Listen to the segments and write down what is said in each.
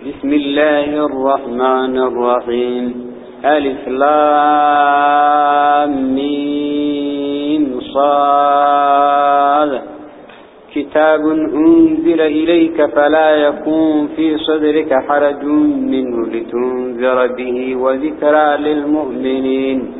بسم الله الرحمن الرحيم. ألف لام ميم صاد. كتاب أنزل إليك فلا يكون في صدرك حرج منه لتنذر به وذكرى للمؤمنين.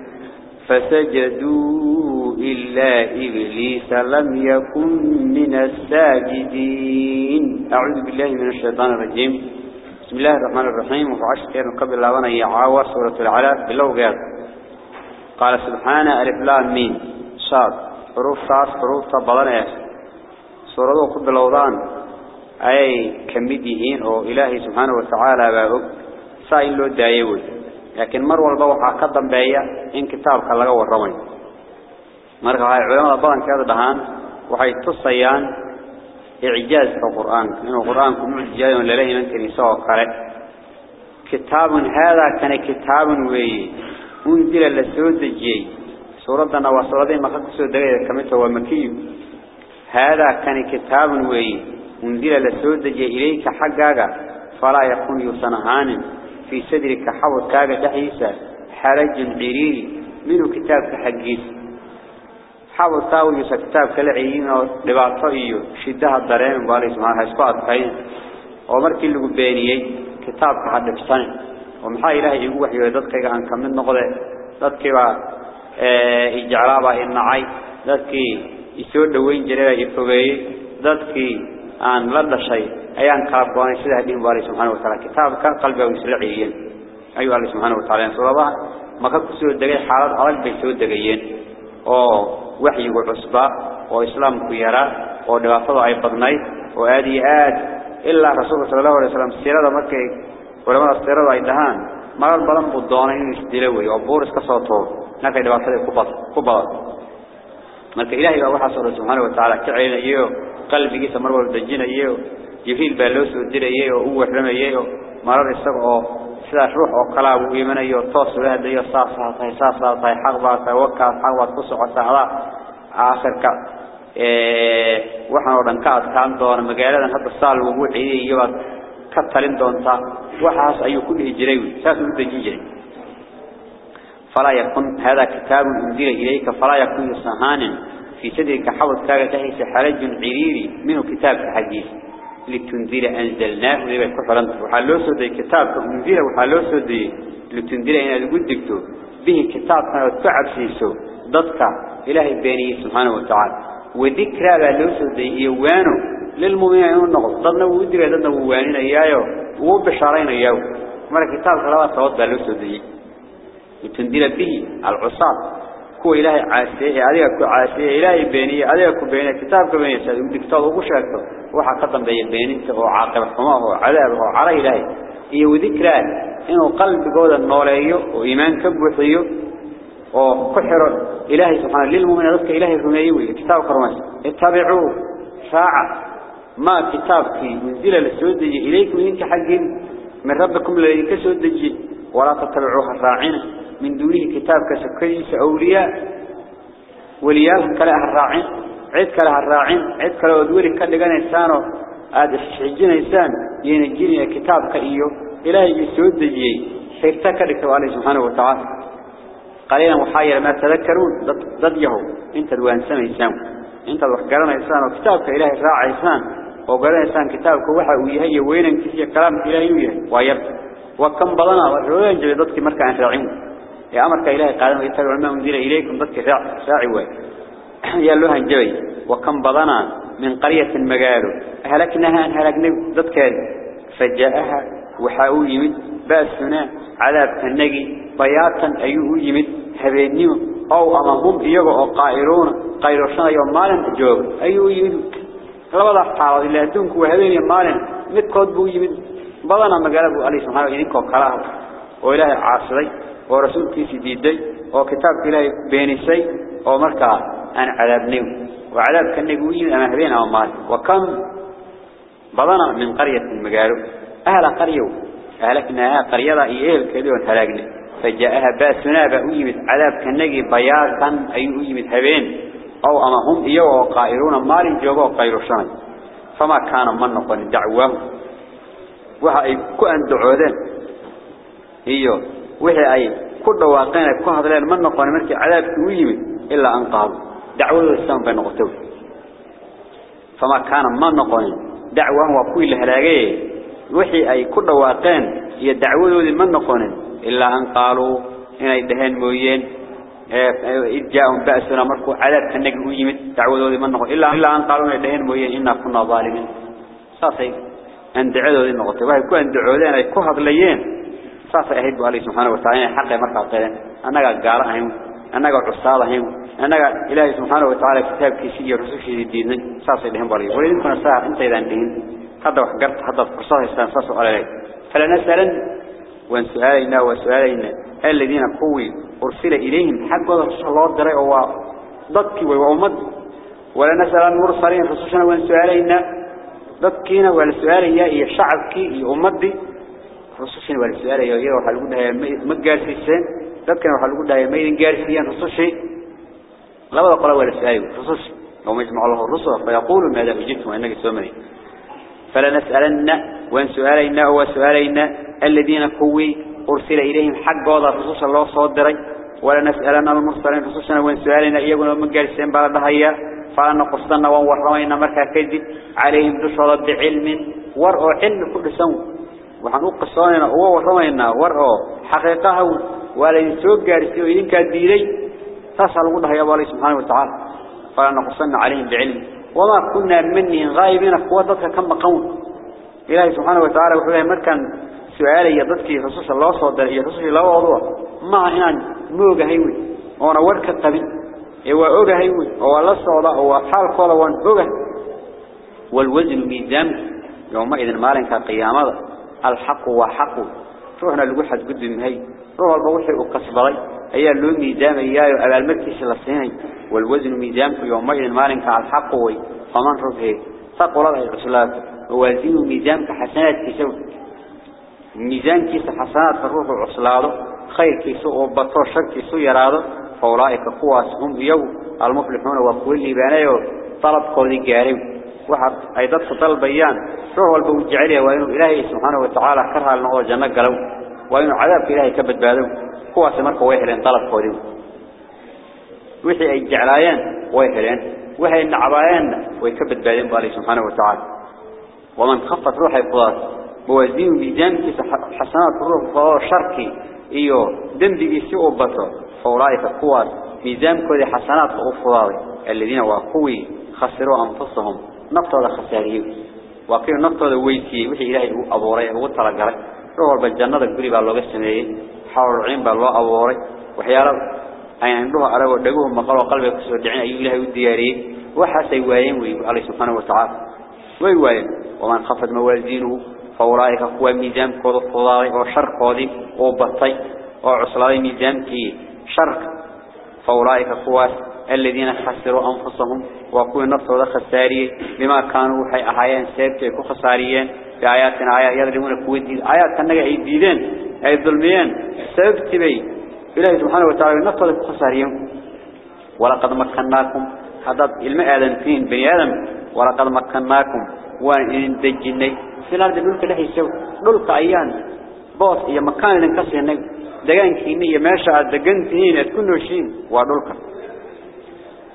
فسجدوا إلا إبليس لم يكن من الساجدين. أعوذ بالله من الشيطان الرجيم. بسم الله الرحمن الرحيم. وفعش كير من قبل الله يعاوى سورة العلاف بالله قال قال سبحانه ألف لام مين صاد. حروف صاد حروف تبضان سورة قبل الأوضان. أي كمديهين أو إلهي سبحانه وتعالى بأب سائل له دايوي. لكن مر والبوح أقدم بيا إن كتاب خلاه والرمي مر هاي علماء بان كذا دهان وحي تصيان إعجاز في القرآن إنه القرآن كمعجاز ولا ليه من كني سوا كتاب هذا كان كتاب وي أنزل للسود الجي سورتنا وسورتين ما خدت سود غير كمته هذا كان كتاب وي أنزل للسود الجي إليك حقا فلا يكون يصنعان في صدرك حوض كاغا دحيسا حرج عريري منه كتابك حقيس. حوض تاوي يسا كتابك لعيين لبعطه شدها الضرين بالي سبحانه اسكوات قيد ومركي اللي قبينيي كتابك حد في سنة ومحا إلهي يقول وحي وددك عن كمين نقضي ددك با إجعلابا إنعي ددك يسود دوين جريرا يفوغي ددك aan la dhashay ayaan kala go'ay sida hadii baari subhanahu wa ta'ala kitaabka qalbiga uu islaaciyeen ayu allah subhanahu wa ta'ala suurada maka ku soo dagay xaalad adag bay soo dagayeen oo waxyigu cusba oo islaamku yara oo dhibaatada ay badnayd oo aad iyo aad ilaa rasuulka sallallahu alayhi wasallam sirada markay culimada sirada ay dhahaan marar badan buu doonay inuu isdilo way oo buur iska soo toob nakay dhibaatada ku bad ku bad marka ilaahay waxa subhanahu wa ta'ala ka ceelinayo قلبي سمر ودجينا يهو جفيل بالوس ودجينا يهو هو حلم يهو مرار السبع سلاش روح وقلاب ويمن يهو طوص وله ديو صاصة طي صاصة طي حقبة طي وكا حقبة قصة وصحلا آخر كا إيه، وحنا وردن كاد كان دون مقالدا حتى الصال وقوح إيه يهو كتلين دون تا وحاس أيو كله جريوي ساس ودجي فلا يكون هذا كتاب انزل إليك فلا يكون سهانا في صدرك حوض كاغا تحيس حرج عريري منه كتاب حديث لتنذر أنزلناه لبا كفران وحالو سودي كتاب أنزل وحالو سودي لتنذر إن القدكتو به كتاب تعب سيسو ضدك. إلهي بيني سبحانه وتعالى. وذكرى لو سودي إيوانو للمؤمنين النقض ضدنا ودري ضدنا ووانين إياه. وبشارين إياه. مرة كتاب خلاص توضى لو سودي لتنذر به العصاب كو إلهي عاسيه عليك كو عاسيه إلهي بيني عليك كو بيني كتابك بيني سيدي كتاب وقو شاكته وحا قدم بي بيني هو عاقب حماه عذاب هو على إلهي إيه وذكرى إنه قلب جود النوليه وإيمان كبوحيه وكحر إلهي سبحانه للمؤمن ذلك إلهي الرميوي كتاب كرمس اتبعوا ساعة ما كتابك منزل للسودجي إليكم إنك حق من ربكم الذي كسودجي ولا تتبعوها الراعين من دونه كتابك سكيس أولياء وليال كلا الراعين عيد كلا الراعين عيد كلا ودوري كلا جان إنسانه هذا الشجين إنسان ينجيني كتابك إيو إلهي يسودجي حيرتك لك سبحانه وتعالى. قليلا محايا ما تذكرون ضد يهو انت دوان سنة إنسان انت وحقرنا إنسان وكتابك إلهي راعي إنسان وقرنا إنسان كتابك وحا ويهي وين كسي كلام إلهي ويهي ويب. وكم والرؤيا جلي ضدك مركا راعين يا أمرك إلهي قادم يتبع ما منزل إليكم ضدك راعي وي يا لها جوي وكم بضنا من قرية مقالو. أهلكناها أن هلكنا ضدك فجاءها وحاول يمد. بأسنا عذاب النجي بياتا أيوه يمد. هبينيو. أو أمهم إيجو أو قائرون. قائرشنا يوم مالن جوب أيوه يمد. لبدا حالة إلا أدونك وهبين يوم مالن. مدكود بو يمد. بدنا مقالبو عليه سبحانه إذنكو كلاه وإلهي عاصري ورسول كيسي ديدي وكتاب إلهي بينيسي ومركا أن عذاب نيو وعذاب كالنقوين أما هبين أو مالن وكم بدنا من قرية مقالو أهل قرية أهلكنا قرية إيه الكذون هلاقنا فجاءها باسنا بأيمت عذاب كالنجي بياتا أي أيمت هبين أو أما هم إيوا وقائرون مال جوغا وقائر شني فما كان من نقل دعواه وها أي كأن وها أي كل واقعين كل هذا من نقل مركي عذاب كويمت إلا أن قالوا دعوة الإسلام بين قتوه فما كان من نقل دعواه وكل هلاقيه وحي أي كل واقعين هي دعوة من نقل إلا أن قالوا إن يدهن مويين. إذ جاءهم بأسنا مركو عذاب كنك ويمت تعودوا ذي منه إلا أن قالوا إن يدهن مويين إنا كنا ظالمين. صاصي أن دعوا صاصي أهد عليه سبحانه وتعالى حقا مركا قيلين أنك قارئهم أنك عصالهم أنك إلهي سبحانه وتعالى كتاب كيسي رسوشي الدين صاصي لهم بريد ولذلك كنا ساعة أنت إذا أنتهن هذا وحقرت هذا قصاه استنصاصوا عليه فلنسألن وإن سؤالنا وسؤالنا الذين قوي أرسل إليهم حق دري هو ضدك وأمد ولا نسأل المرسلين رسولنا وإن سؤالنا ضدكنا ولا سؤال يا شعبك يا أمدي رسولنا ولا سؤال يا يا وحلقنا ما جالسين ضدكنا وحلقنا يا مين جالسين رسولنا لا ولا قلا ولا سؤال؟ رسول يوم يجمع الله الرسل فيقول ماذا أجبتم أنك سمري فلنسألن وإن سؤالنا وسؤالنا الذين كوي أرسل إليهم حق وضع رسول الله صدري ولا نسألن المرسلين رسولنا وإن سؤالنا إيقنا من قرسين بلدها فلنقصنا وورمينا مركا كذب عليهم دشرة بعلم. ورأوا علم كل سنة وحن قصاننا هو ورمينا ورأوا حقيقة ولا يسوق قارسين وإذن كديري تسأل الله يا الله سبحانه وتعالى. فلنقصنا عليهم بعلم. وما كنا مني غائبين قوتك كم قوم. إلهي سبحانه وتعالى وحده مركان سؤالي يضدك رسول الله صلى الله عليه وسلم الله وضوه ما إنان موجة هيوي. وأنا ورك الطبيب هو أوجه هيوي. هو الله صلى هو حال قال وان أوجه والوزن ميزان. يومئذ مالك قيامة. الحق وحق روحنا اللي حد قدم هي روح البوحي وقصبري هي اللي ميزان إياه أبا المركز الصيني والوزن ميزان في يومئذ مالك الحق وي. فمن ربه فقل الله الرسولات ووزن ميزان كحسنات كسو ميزان كيس حسنات فروح عصلاده خير كيسو وبطور شر كيسو يراده فأولئك قواس هم يو المفلحون وكل بانيو طلب قولي وحد أيضا طلب بيان. روح والبوجعليه وإنه إلهي سبحانه وتعالى كرها لنه جنة قلو وإنه عذاب إلهي كبد بادو. قواس مركو ويحلين طلب قولي وحي أي جعلايان ويحلين وحي النعبايان ويكبد بادين بالله سبحانه وتعالى. ومن خفت روح القواس موازين ميزان كيس حسنات الروح فهو شركي إيو دمدي سوء بطر فأولئك قوات ميزان كل حسنات أفضل الذين وقوي خسروا أنفسهم. نقطة خساريه وقيل نقطة ويسي وحي إلهي أبوري وطلقري روح بالجنة قريبا الله قسمي حول العين بالله أبوري. وحيالا أي عندها أرى ودقوهم مقالوا قلبه كسر دعين. أي إلهي والدياري وحسي وايين الله سبحانه وتعالى. ويواين ومن خفت موازينه فأولئك هو ميزان كود فضائي وشر كودي وبطي وعصلاي ميزان كي شر فأولئك هو الذين خسروا أنفسهم وكون نفسه خساري بما كانوا حي أحيان سيبتي كو خساريين بآياتنا. آيات يظلمون كويدين آيات كان نجا يديدين أي الظلميين سيبتي بي. إلهي سبحانه وتعالى نفسه كو خساريين ولقد مكناكم. هذا علم آدم فين؟ بني آدم. ولقد مكناكم. وإن دجني. في الأرض دولك لحي سو. دولك أيان. بوس إيا مكان لنكسي النجم دقان كيني ماشا. دقان تهين تكونوا شين ودولك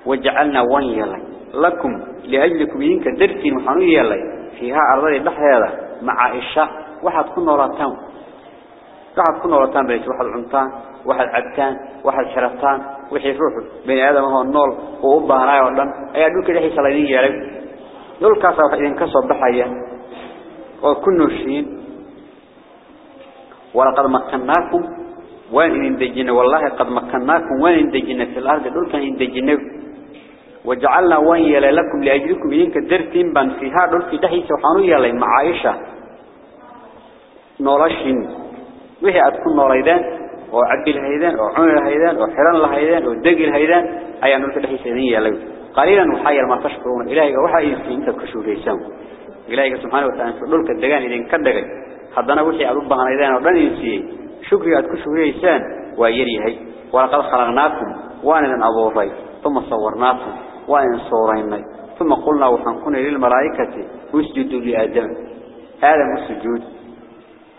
وجعلنا وان يلي. لكم لأجلكم ينك درتين وحنو يلي. فيها أرضي بحيادة مع إشاء. واحد كنا راتان واحد كنا راتان بيت. واحد عنطان واحد عبتان. واحد شرطان. وحي روحه بني آدم هو النول وأبا هناي ودن أي أدوك لحي سليني يلي دول كاسا واحد ينكسر بحيا. وكنوا شين. ولقد مكناكم. وين اندجنا والله قد مكناكم. وين اندجنا في الأرض. دول كان اندجنا وجعلنا وين يلي لكم لأجلكم ينك درتين بان فيها دول في دحي سبحانه يلي معايشة نورشين. وهي أتكون نوريدان وعبي الهيدان وعون الهيدان وحران الهيدان ودقي الهيدان. أي أنه في دحي سيدين يلي. قليلا وحير ما تشكرون إلهي وحي يسين تكشوا ليسان إلهي سبحانه وتعالى دولك الدقان إذن كدقي. حضنا وحي أربها هيدان ودن يسيه شكري أتكشوا ليسان ويريهي ولقد خلقناكم. وأنا أبوري ثم صورناكم. وإن صورينا ثم قلنا وحنكون للملائكة اسجدوا لآدم. آدم السجود.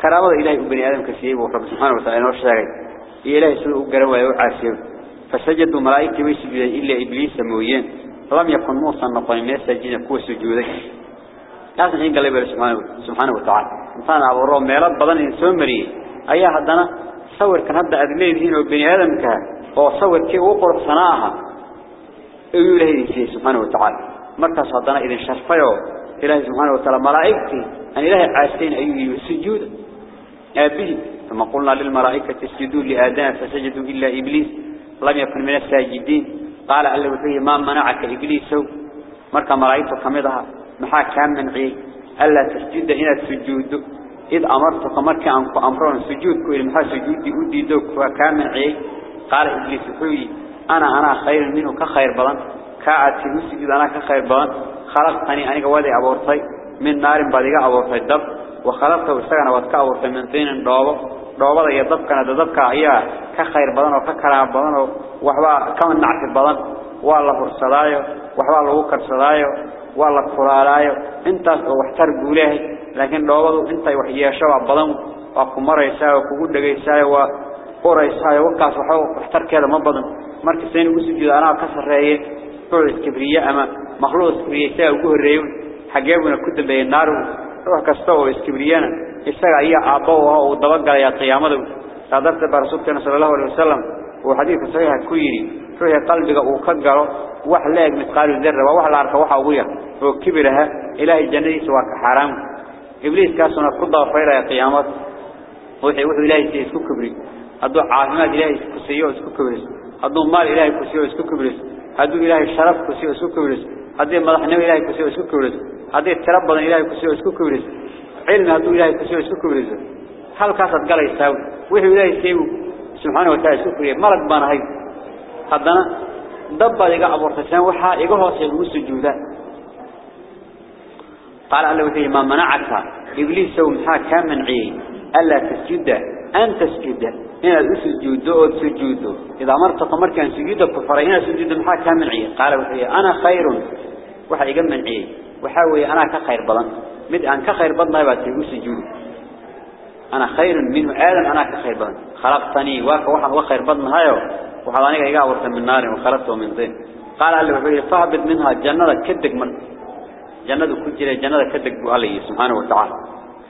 كرامة إلهي بني آدم كسيب ورب سبحانه وتعالى وشاقي إلهي سوء قروا ويعاسيب فسجدوا ملائكة ويسجدوا إلا إبليس مويين. لم يكن موسى نطين يسجد كو سجودك لكن حين قال سبحانه وتعالى. إنسان أبو الروم ميلاد بدن إنسان مريه أيها هدنا صور كان هذا أدمين هنا وبني آدم كان وصور كي وقر صناعها أيوه إلهي سبحانه وتعالى. مركز هدنا إذن شرفيه إلهي سبحانه وتعالى ملائكتي. أن إلهي عاستين أيوه سجود. أبيه ثم قلنا للملائكة اسجدوا لآدم فسجدوا إلا إبليس. لم يكن من الساجدين. قال ألا وحيه ما منعك إبليس. مركا ملائكته كمدها محا كان منعي ألا تسجد هنا السجود. إذ أمرتك مركا أنك أمرون سجودك. إذا محا سجودي أديدك وكان منعي قال إبليس وحيه أنا أنا خير منه كخير بلان. كاعد في السجود أنا كخير بلان. خلقتني أنا قوادي أبورتي. من نار بديقة أبورتي الدب. وخلقته استغنى واتك أبورتي من طين دوبة دوبة يدب كان دبك أيها كخير بدن وككرام بدن وحبا كمان نعت بدن والله فرصدايو وحبا لو كرصدايو والله كرالايو انت وحتر غوله لكن دوبدو انت وحياشوا oo kugu dhageysaa waa qoraysaa wakaas waxa waxtarkeeda ma badan marka seen ugu sujuudo anaa ka sareeyay ruux iskibriye ama makhluuq iskibriye saa ugu horeeyo xageebuna ku dambeeyay naaru ruux kasta oo iskibriyana isaga ayaa aabbo oo daba galaya qiyaamada sadarta rasuulkeena sallallahu alayhi wasallam oo xadiis saxiix ku yiri ruuxa qalbiga uu ka galo wax leeg misqaal darra waa wax la arko waxa ugu yar oo kibiraha ilaahay jannadiisa waa ka xaraam ibliis kaasuna ku daafayray qiyaamada وحي وحي إلهي اسكو كبري هدو عافمات إلهي اسكو سيئو اسكو هدو مال إلهي كسيئو اسكو كبريس هدو إلهي شرف كسيئو اسكو كبريس هدو مدحنو إلهي كسيئو اسكو كبريس هدو تربضا إلهي كسيئو اسكو كبريس علم هدو إلهي كسيئو اسكو كبريس هل كاسد قال يساوي وحي إلهي سيئو سبحانه وتعالى اسكو كبريس ملك بانا هاي هدنا دبا لقاء أبورتسان وحا إيقوه سيئو سجودا قال الله وحي ما منعك إبليس سوى محا كان منعيه ألا تسجد أن تسجد هنا السجود أو تسجد إذا مرت مرك أن سجود هنا سجود محا كامل عيه قال وحي أنا خير. وحي جمن عيه وحاوي أنا كخير بلن. مد أن كخير بلن يبقى سجود. أنا خير منه آدم أنا كخير بلن. خلقتني واك وحن وخير بلن هايو. وحضانيك إيقا ورث من نار وخلقته من طين. قال قال وحي فهبط منها جنة كدق من. جنة كجرة جنة كدق عليه سبحانه وتعالى.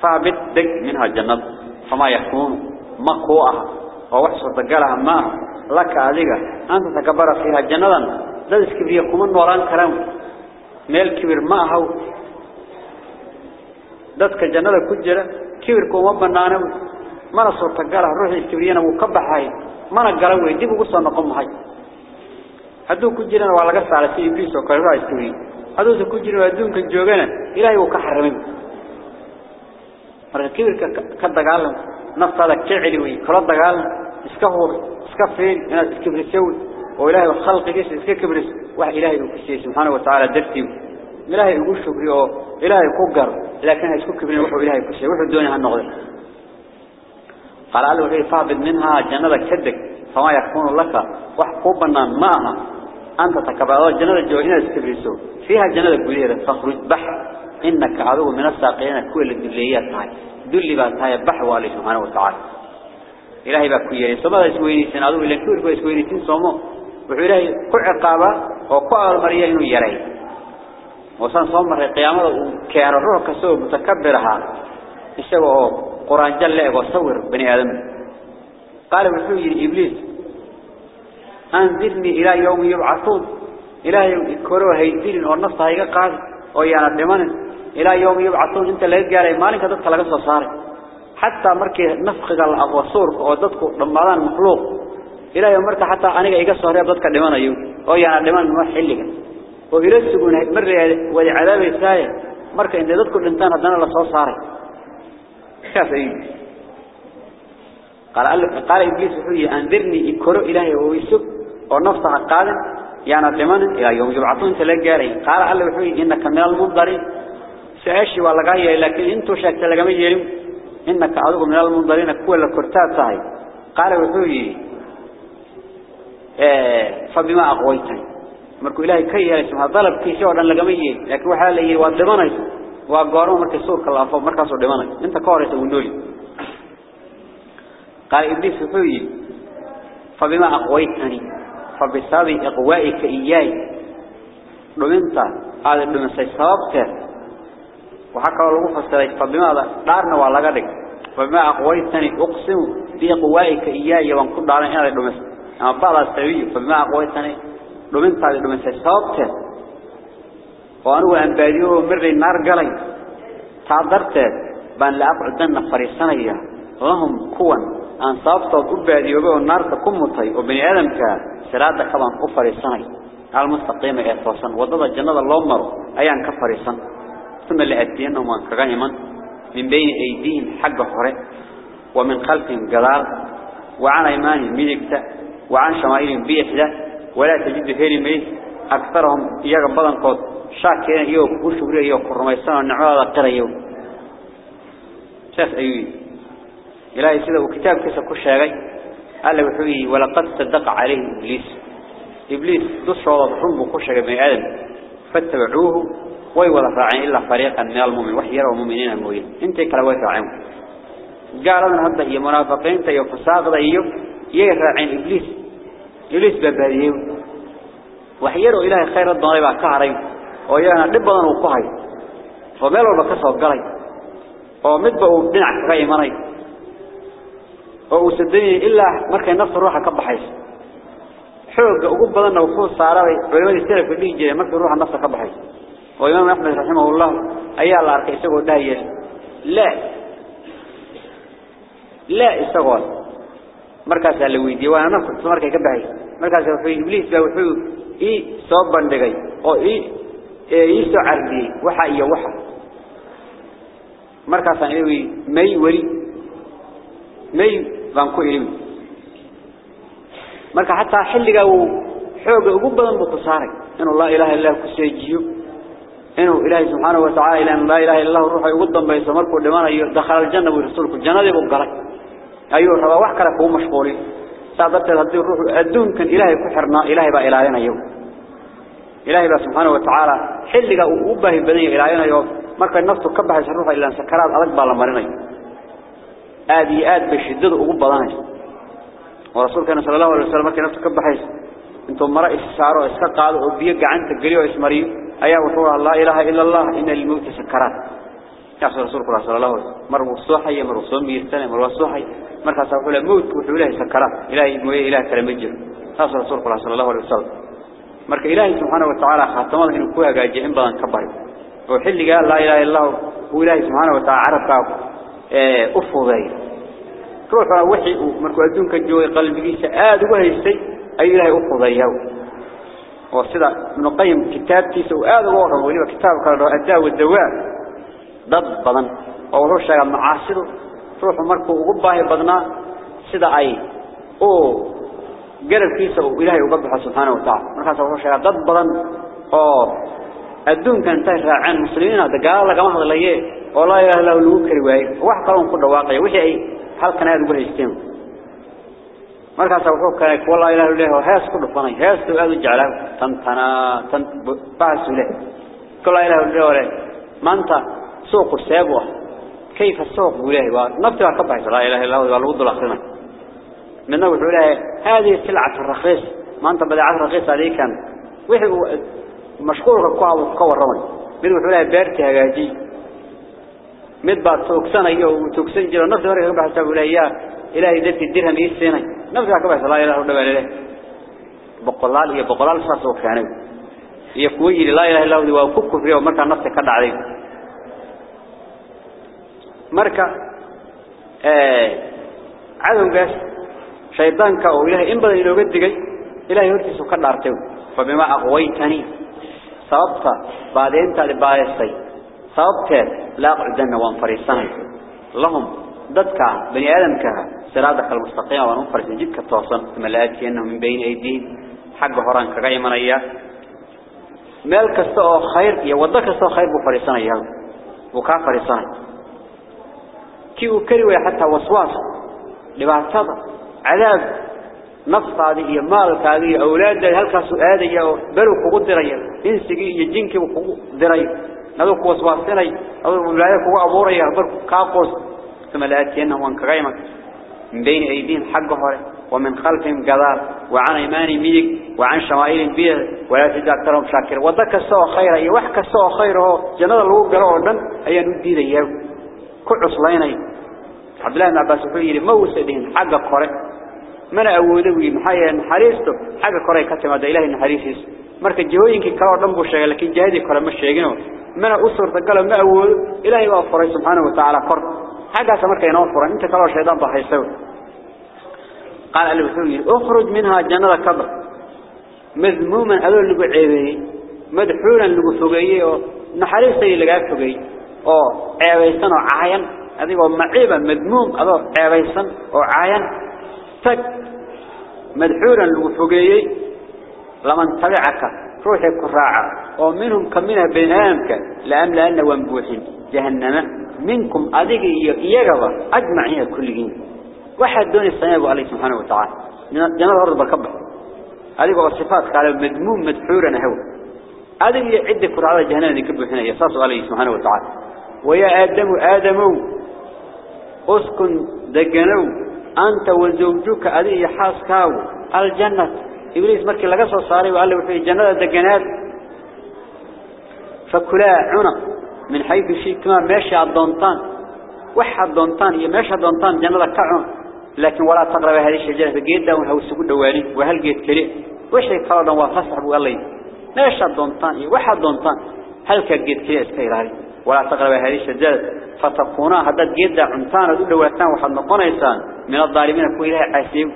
فابد دق منها الجنة فما يكون مقوعها ووحصة دقالها ما لك عليك أنت تكبر فيها الجنة لا تسكبية كمان وران كرام ميل كبير ما هو dadka jannada ku jira kibirku ma banaano mana soo tagala ruuxi kibiriyana wuu ka baxay mana garan way dib ugu soo noqon mahay haduu ku jirana waa laga saaray si iblis oo kale ruuxi kibiri haduu ku jiro adduunka joogana ilaahay uu ka xarimay marka kibirka ka dagaalan نفتها كعلوي كل دقال اسكهور اسكفين هنا تكبر السول وإله الخلق جس اسككبر وح إله وكسيس سبحانه وتعالى درتيه إله يقول شبري أو إله يكوجر لكن هيسكبر وح إله يكسيس وح الدنيا هالنقد قال له هي فابد منها جنة كدك. فما يكون لك. وح قبنا معها أنت تكبر. الله جنة جوهينا اسكبر السول فيها جنة بليرة فخرج بح. إنك عدو من الساقين. كل الدليلية معي دل بات هاي بح والي سبحانه وتعالى. إلهي بكوية سبا اسويني سنادو إلا كور كو اسويني سنسومو وحو إلهي كو عقابة وكو آلمريا إنو يري. وصان صومر القيامة كان الروح كسو متكبرها. isagoo quraan jalle oo sawir bani aadam qaal wuxuu yiri ibliis anzirni ila yawm yub'athun ilaahay koro haydirin oo nafta iga qaad oo yaana dhiman ila yawm yub'athun inta laga gaaray maalinka dadka laga soo saaray hatta markii nafqiga la aqwa suurka oo dadku dhamaadaan makhluuq ilaahay marka hatta aniga iga soo reeb dadka dhimanayo oo yaana dhiman ma xilliga oo ila sugunay marreeyay wadi cadaabaysaay marka inta dadku dhintaan hadana la soo saaray كاف أيه قال قال إبليس حي أنذرني إكرو إلهي ويسب ونفسه قادم يعني لمن إلى يوم يبعثون تلقاري قال الله حي إنك من المنظرين سأشي جاي لكن أنتو شاكت لقمي يلم إنك أدوك من المنظرين كل كرتات صحيح قال وحي إيه فبما أغويتني. مركو إلهي كي يسمها ضلب كي سوى لقمي لكن وحالي يوضمني وقارو مركز سورك الله فوق مركز سور دمانك انت كوريس ونولي قال إبليس فوي فبما أقويتني فبسبب إقوائك إياي دمنت هذا دمسي سببته وحكى الله فسرت فبما دارنا ولا قدك. فبما أقويتني أقسم بإقوائك إياي وانقض على هذا دمس أما بعض السبيل فبما أقويتني دمنت هذا دمسي سببته وأنا أنباديه مري النار قلي. تعذرت. بان لأقعدن فريسانيا لهم كون. أن صابته أباديه النار تكون مطي. وبني آدم كسرادة كمان أفريساني على المستقيمة إعطاسا وضد الجنة الله مر أيان كفريسان. ثم اللي أتينهم من كغيما من بين أيديهم حق حرق ومن خلفهم قدار وعن إيمانهم ميلكتا وعن شمائلهم بيحدة ولا تجد هيري ميه أكثرهم بدن قد شاكين إيو كوشوري إيو كرميسان النعوة قريو شاس أيوي إلهي سيدة وكتاب كيسا كشاغي. قال وحوي ولقد صدق عليه إبليس. إبليس دسر ضحوه كشاغي بني آدم. فاتبعوه ويوضع راعين إلا فريقا من المؤمن وحيرا ومؤمنين المؤمنين انت كلاوي راعين قال من هذا هي منافقين تيو فساق ذا راعين إبليس إبليس بباديه وحيرا إلهي خير الضنائب كهرين oo yaana dhib badan uu ku hay oo meel walba ka soo galay oo midba uu dhinac kaga imanay oo uu sadeeyay ilaa markay nafta ruuxa ka baxayso xooga ugu badan uu ku saaray culimadii salafka dhigi jiray markay ruuxa nafta ka baxayso oo imaam ahmed rahimahullah ayaa la arkay isagoo dhahayay la. La isagoo. Markaas la weydiiyay waa nafta markay ka baxayso markaas wuxuu ibliis baa wuxuu ii soo bandhigay oo ii iisoo cardiyey waxa iyo waxa. Markaasaan ii may weli may baan ku ilimi marka xataa xilliga uu xooga ugu badan buu ku saaray inuu laa ilaaha illah ku seejiyo إنه إلهي سبحانه وتعالى إلى أن لا إله إلا الله الروح يقدم بين سمرك والدمان أيوة دخل الجنة ورسولك الجنة ذي بقرك. أيها الرب وحك لك هو مشبوري سعدت هذه الروح الدون كان إلهي كحرنا إلهي بقى إلهينا يوم إلهي بقى سبحانه وتعالى حلق أبه البنية إلهينا أيوة. يوم مركا النفط كبه سروح إلا أن سكرات ألك بالمرنة آدي آد بشدد أبه دانج ورسول كان صلى الله عليه وسلم مركا النفط كبه أنتم مرأي السعر وإسقال وبيق عن تقريه وإسمريه أيها وحوها الله إله إلا الله إن الموت سكرات يا رسول الله صلى الله عليه وسلم مر وصوحي مر وصومي يرتني مر وصوحي مركا سأقول موت وحوله سكرات إلهي موية إله كلمجر رسول الله صلى الله عليه وسلم marka ilaahay subhanahu wa ta'ala khaatamada inuu ku hagaajiyo in badan ka bari oo xilliga la ilaaha illa hu ilaahay subhanahu wa ta'ala arabka ee u fuday ruuxa wixii uu markuu adduunka joogay qalbigiisa aad uga وصدا من قيم كتابتي سو هذا وراء وليه كتاب كله أداء والدواء. ضد بدن. أو روش على معاصر. روح مركو غباه بدنا. صدا أي. أو. جرب فيه سو إلهي وقبض سبحانه وتعالى. من خلاص روش على ضد بدن. أو. الدون كان تهرع عن مسلمين. هذا قال لك ما هذا ليه. ولا يهلا الوكر واي واحد قام كل واقع. وش أي؟ هل كان هذا بره يستم مركز أبوك كان يقول الله إله إله هاس كل فني. هاس تؤذي جعله. Tan tana tan baasu leh kula ilaaha illa maanta suuq seebo كيف السوق بوله؟ ونبت كبح لا إله إلا الله والله ضل أخرنا من نوع له هذه سلعة الرخيص. ما أنت بدأ عشر رخيص عليه كان وحي مشغول قوة وقوة الرمل. من نوع له بيرتي هجاجي مد بعد توكسنا يو توكسن جرا نفس ورقة سبوا له إياه إلهي ذات الدرهم يسينا نفس كبح لا إله بقلال هي بقلال فاسوق يعني يكوي لا إله إلا الله وكفر فيه ومركا نفسه كذا عليه marka ee cadawgaas shaydaanka oo ilaahay in badan inooga digay ilaahay hortiisa ka dhaartay fabima aqwaytani sababta baadeentaada baayastay sababteed la aqcudanna waan fariisanay lahum dadka bani aadamka siraada kal mustaqima waan u fariisan jidka toosan malaa'ikeenna min bayna aydihim حق هران كغاي منيا مال كستو خير يا ودك كستو خير بفريسان يا. وكا فريسان. كيو كري وي حتى وسواس. لباتض عذاب. نفط هذه مال هذه أولاد. هل كسو هذا يا بلو كوكو دريا إنسي يجينك وكوكو دريا هذا هو وسواس دريا أو لا يكو أبوريا بلو كاقوس ثم لا أتي أنه أنك غيمك من بين أيدين حقه هران ومن خلفهم قذار وعن ايمان ميك وعن شمائل بيه ولا تجد اكثرهم شاكر. وذاك السوء خير أي وحك السوء خير هو جنة لو قالوا دن ايا نديد اياه كعصليني عبد الله بن عباس وحيري موسدين حق قري من أودوي محايا نحريسته حق قري كتم هذا إله نحريسيس مركز جهوينك كلا رنبو شيء لكن جهدي قري مش شيئينه من أسر تقال ما أود إلهي وفري سبحانه وتعالى قر حاجة سمرك ينوفر. أنت كلا شيطان بحيسوي قال الوحيري اخرج منها جنة كبر مذموما أدو اللي بعيبه مدحونا اللي بفقيه نحريسته اللي قاعد فقيه oo ceebaysan oo caayan adigoo maciiba madmuum adoo ceebaysan oo caayan tag madxuuran lagu fogeeyey laman tabicaka ruuxii ku raaca oo minhum kamina binaamka laamla anna waan buuxin jahannama minkum adiga واحد دون الصنيع عليه سبحانه وتعالى. جمال الأرض بكبة هذه وصفات قال مدموم مدحورا هو هذا هي عدة كرة على جهنم ذكبه هنا يصاص عليه سبحانه وتعالى. ويا آدم آدم أسكن دجنو أنت وزوجك هذه يحاس كاو. الجنة. يقول إبليس مركي لقصة صاري وقال له في الجنة دقنات. فكلا عنا. من حيث شيء كما ماشي عدونتان وحد دونتان هي ماشي عدونتان جنة كعون لكن ولا تقرب هذه الشجرة فجيت داون هو السجود دواني وهل جيت كلي وش يقرأ وفصح والله ماشي على الضنطان وحد الضنطان هل كجيت كلي استيراري ولا تقرب هذه الشجرة. فتكونا هذا جدا عنتان دول واتان وحد نقونيسان من الظالمين كوي لها عاسيب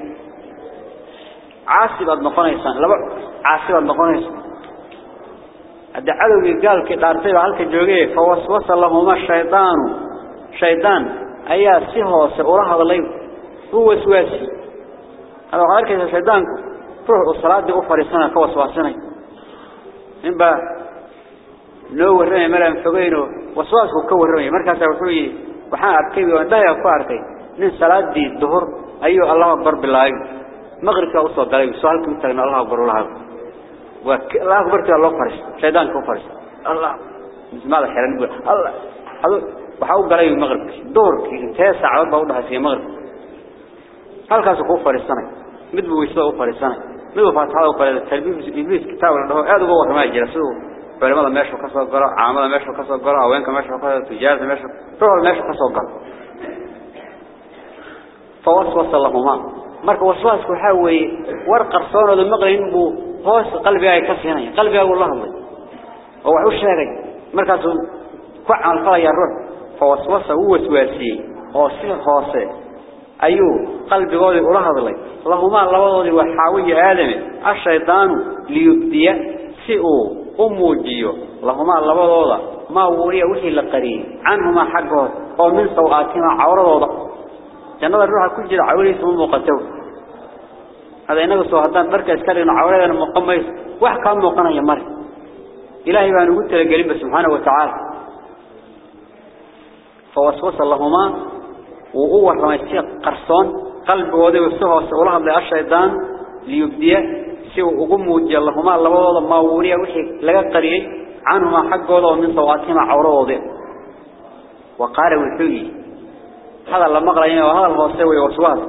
عاسب نقونيسان لبع عاسب نقونيسان هذا عدو قال كدارتي وحالك جوغيه فوسوس اللهما الشيطان شيطان أيا سيهو سيورا هذا الليل هو وسواسي أنا أعرف كذا شيطانك فروح الصلاة دي أفر السنة كوسواسني إنبا نو الرمي ملعن فقينه وسواسه كو الرمي مركز الحوي وحان أبكي وان دايا فارقي من الصلاة دي الظهر أيها الله أكبر بالله. مغرب أصلا دلعي سؤالك مثل الله أكبر الله. أكبر وك... الله أكبر تلا الله فرش شيطانك فرش الله. ما الحيران يقول الله. هذا وحاو قليل مغرب دور كي انتهي ساعة وضعها في مغرب. هل كاسو خوف فريسانة مد بويسلو فريسانة مد بفتحه فريسانة تربيب إبليس كتاب عنده هذا هو وهم يجلسوا فلما لا مشوا كسر قرا عما لا مشوا كسر قرا وين كم مشوا كسر تجار مشوا فلما مشوا كسر قرا فوسوس اللهم مارك وسواس كحوي ورق صار هذا المغرين بو هوس قلبي أي كسر هنا قلبي أقول اللهم هو عوش هري مارك أزوم قع الفلا يرد فوسوس هو سواسي هوسه هوسه qalbigoodii ula hadlay lahuma labadoodii waa xaawiye aadame ashaydaanu liyubdiya si uu أموجيو. لهما اللبضوضة ما وريا وحي لقرين عنهما حقه ومن سوآتهما عورضوضة جنة الروح كل جد عوري ثم مقتو هذا إنه سوهدان مركز كارين عوري المقميس وحكام مقنا يمر إلهي بأن قلت لقريب سبحانه وتعالى. فوسوس اللهما وهو رميسي قرصون قلب وذي وسوه سؤالها بلا الشيطان ليبديه سوى أقوم وجه اللهما اللبضوضة ما وريا وحي لقى قريب عنهما حقه ومن سوآتهما عورضوضة وقال وحي هذا لما قرأينا وهذا الغوصي وسواس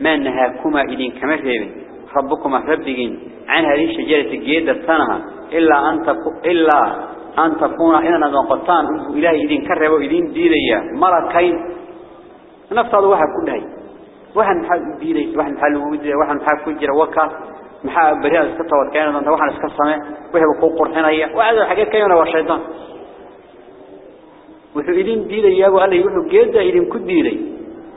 ما نهاكما إذن كما فيهم ربكما ربكين عن هذه الشجرة الجيدة السنة. إلا أن تكون إلا أن تكون إذن نقطان. إلهي إذن كرب وإذن ديليا ملكين نفسه واحد كل هاي. واحد محل بيري واحد محل ودي واحد محل كجرا وكا محل بريا سكتة وركان عندنا واحد سكتة سماء وهي بقوة قرحنا هي وهذا الحاجات كيانا وشيطان وثيدين بيري يابو قال يروح جدا يدين كل بيري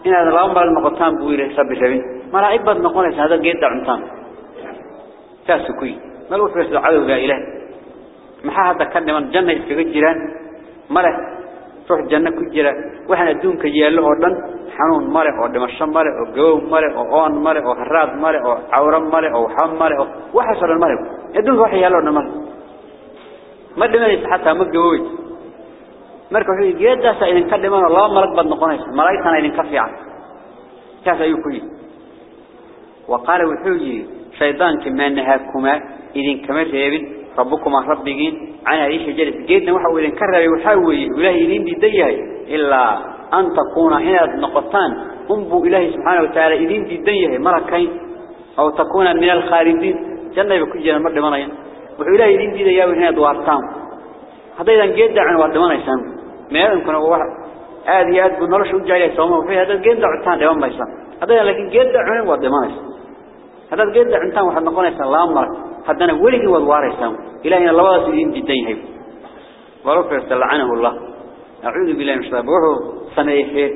إن هذا لام بعد المقطان بيري سب شبين. ما رأيت بعد نقول هذا جدا عنتان تاسكوي ما لو فيش دعوة إلى إله. محل هذا جنة في كجرا مره oo dhan xanuun mare oo dhimasho mare oo gabow mare oo oon mare oo haraad mare oo cawra mare oo xam mare oo waxa soo dhan mare adduunka waxa yeelo dhan mare ma dhimanaysa xataa ma gaboway marka wuxuu geedaas idin ka dhiman laba malag bad noqonaysa malaa'igtana idin ka fiican taas ayuu ku yiri وقال وحوي شيطانك ما نهاكما إذن كما ريبين ربكما ربكين عن هذه الشجرة جيدنا وحاول إذن كرر وحاوي إلهي إذن ديديه إلا أن تكون هنا نقطان انبو إلهي سبحانه وتعالى إذن ديديه ملكين أو تكون من الخارجين جنة يكون جنة مرد منين وإلهي إذن ديديه هنا دوارتان هذا إذن جيدا عن وارد منيسان ما يمكن واحد. هذه هذا بنرش وجاي سوما في هذا جيد عتان دوام بيسان هذا لكن جيد عن ودمانس هذا جيد عتان واحد نقول حدنا ولي ودوار إنسان إلى أن الله سيدين هيب ورفع لعنه الله أعوذ بالله وهو سنيه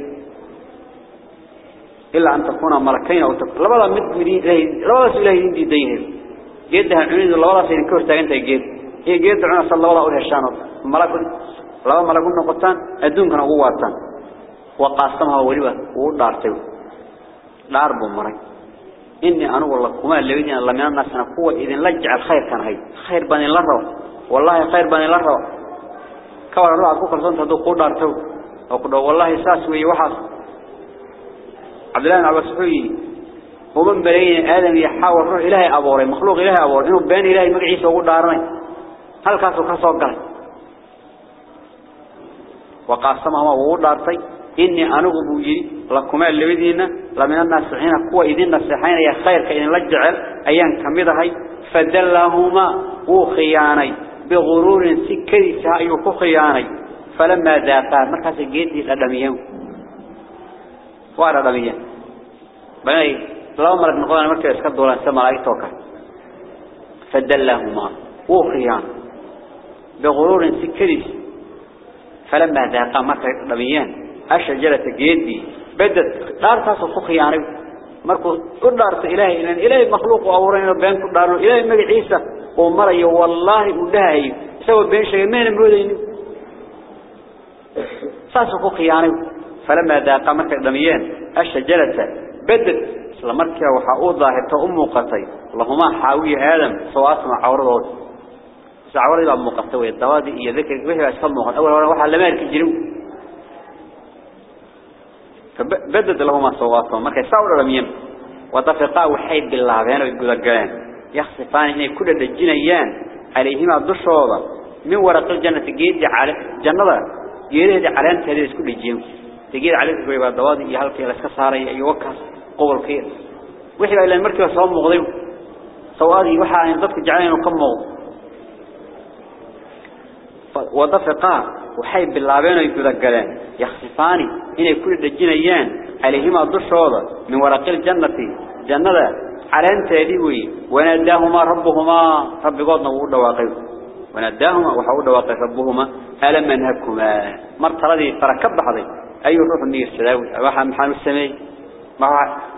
إلا أن تكون ملكين أو تكون لبلا مد جدين هيب جيدها عنيد لبلا سيدين كوش تاجنت جيد هي جيد عنا صلى الله عليه وسلم ملك لما ملكون نقطان أدون كانوا قواتان وقاسمها وليبا ودارتوا دار بمري إني أنا والله كما اللي الله من الناس أنا قوة إذن لجع الخير كان هاي. خير بني الله والله خير بني الله كوار الله أقول قرصان تدو قو دارتوا وقلوا والله ساسوي وحص عبد الله بن عباس حوي. ومن بين آدم يحاول روح إلهي أبوري. مخلوق إلهي أبوري. إنه بين إلهي مقعيس وقو دارني هل كاسو كاسو قال وقاسمهما وودارتي إني أنغ بوجي لكما اللبدين لمن الناسحين قوة إذن الناسحين يا خير كإن لجعل أيان كمدهي فدلهما وخياني بغرور سكري سايو خياني فلما ذاقا مركز جيدي قدميهم وارا دميا بني لو مرد نقول مركز كدولا سما لا يتوكل فدلهما وخيان بغرور سكري فلما ذاقا مركز دميان أشجرة جيدي بدت دارتا سوخي يعني. مركو قدارت إلهي إلهي, إلهي مخلوق وأورين ربين قداره إلهي مجد عيسى. ومري والله ودهي. سوى بين شيء مين مرودين سوخي يعني. فلما داقا مركا دميان أشجرة بدت. لمركا وحاقوه ظاهرت أم وقتي اللهم حاوي آدم. سواس مع عورضه سعوري بعمق قصوي الدوادي يذكر به بس كم أول مرة واحد لما يركي جنوب فبدد لهما صواتهم مركز ساور رميم وطفقا وحيد باللعبين ويقودقلين يخصفان إنه كل الجنيان عليهما الدشوضة من ورق الجنة تجيد على جنة يريد على تهديس كل الجيم تجيد على تقريبا الدوادي يهلك يلسكساري يوكس قبل خير. وحي إلى المركز صوام مغضب سوادي وحا ينضبك جعلين وقمه وطفقا وحي باللعبين ويقودقلين يخصفان إنه كل الجنيان عليهما الدشوضة من ورق الجنة. جنة على أنت يديوي وناداهما ربهما. رب قدنا وقود واقف. وناداهما وحود واقف ربهما. ألم نهكما مرت الذي فركب حظي أي روح النير سلاوي. أباحا محان السمي ما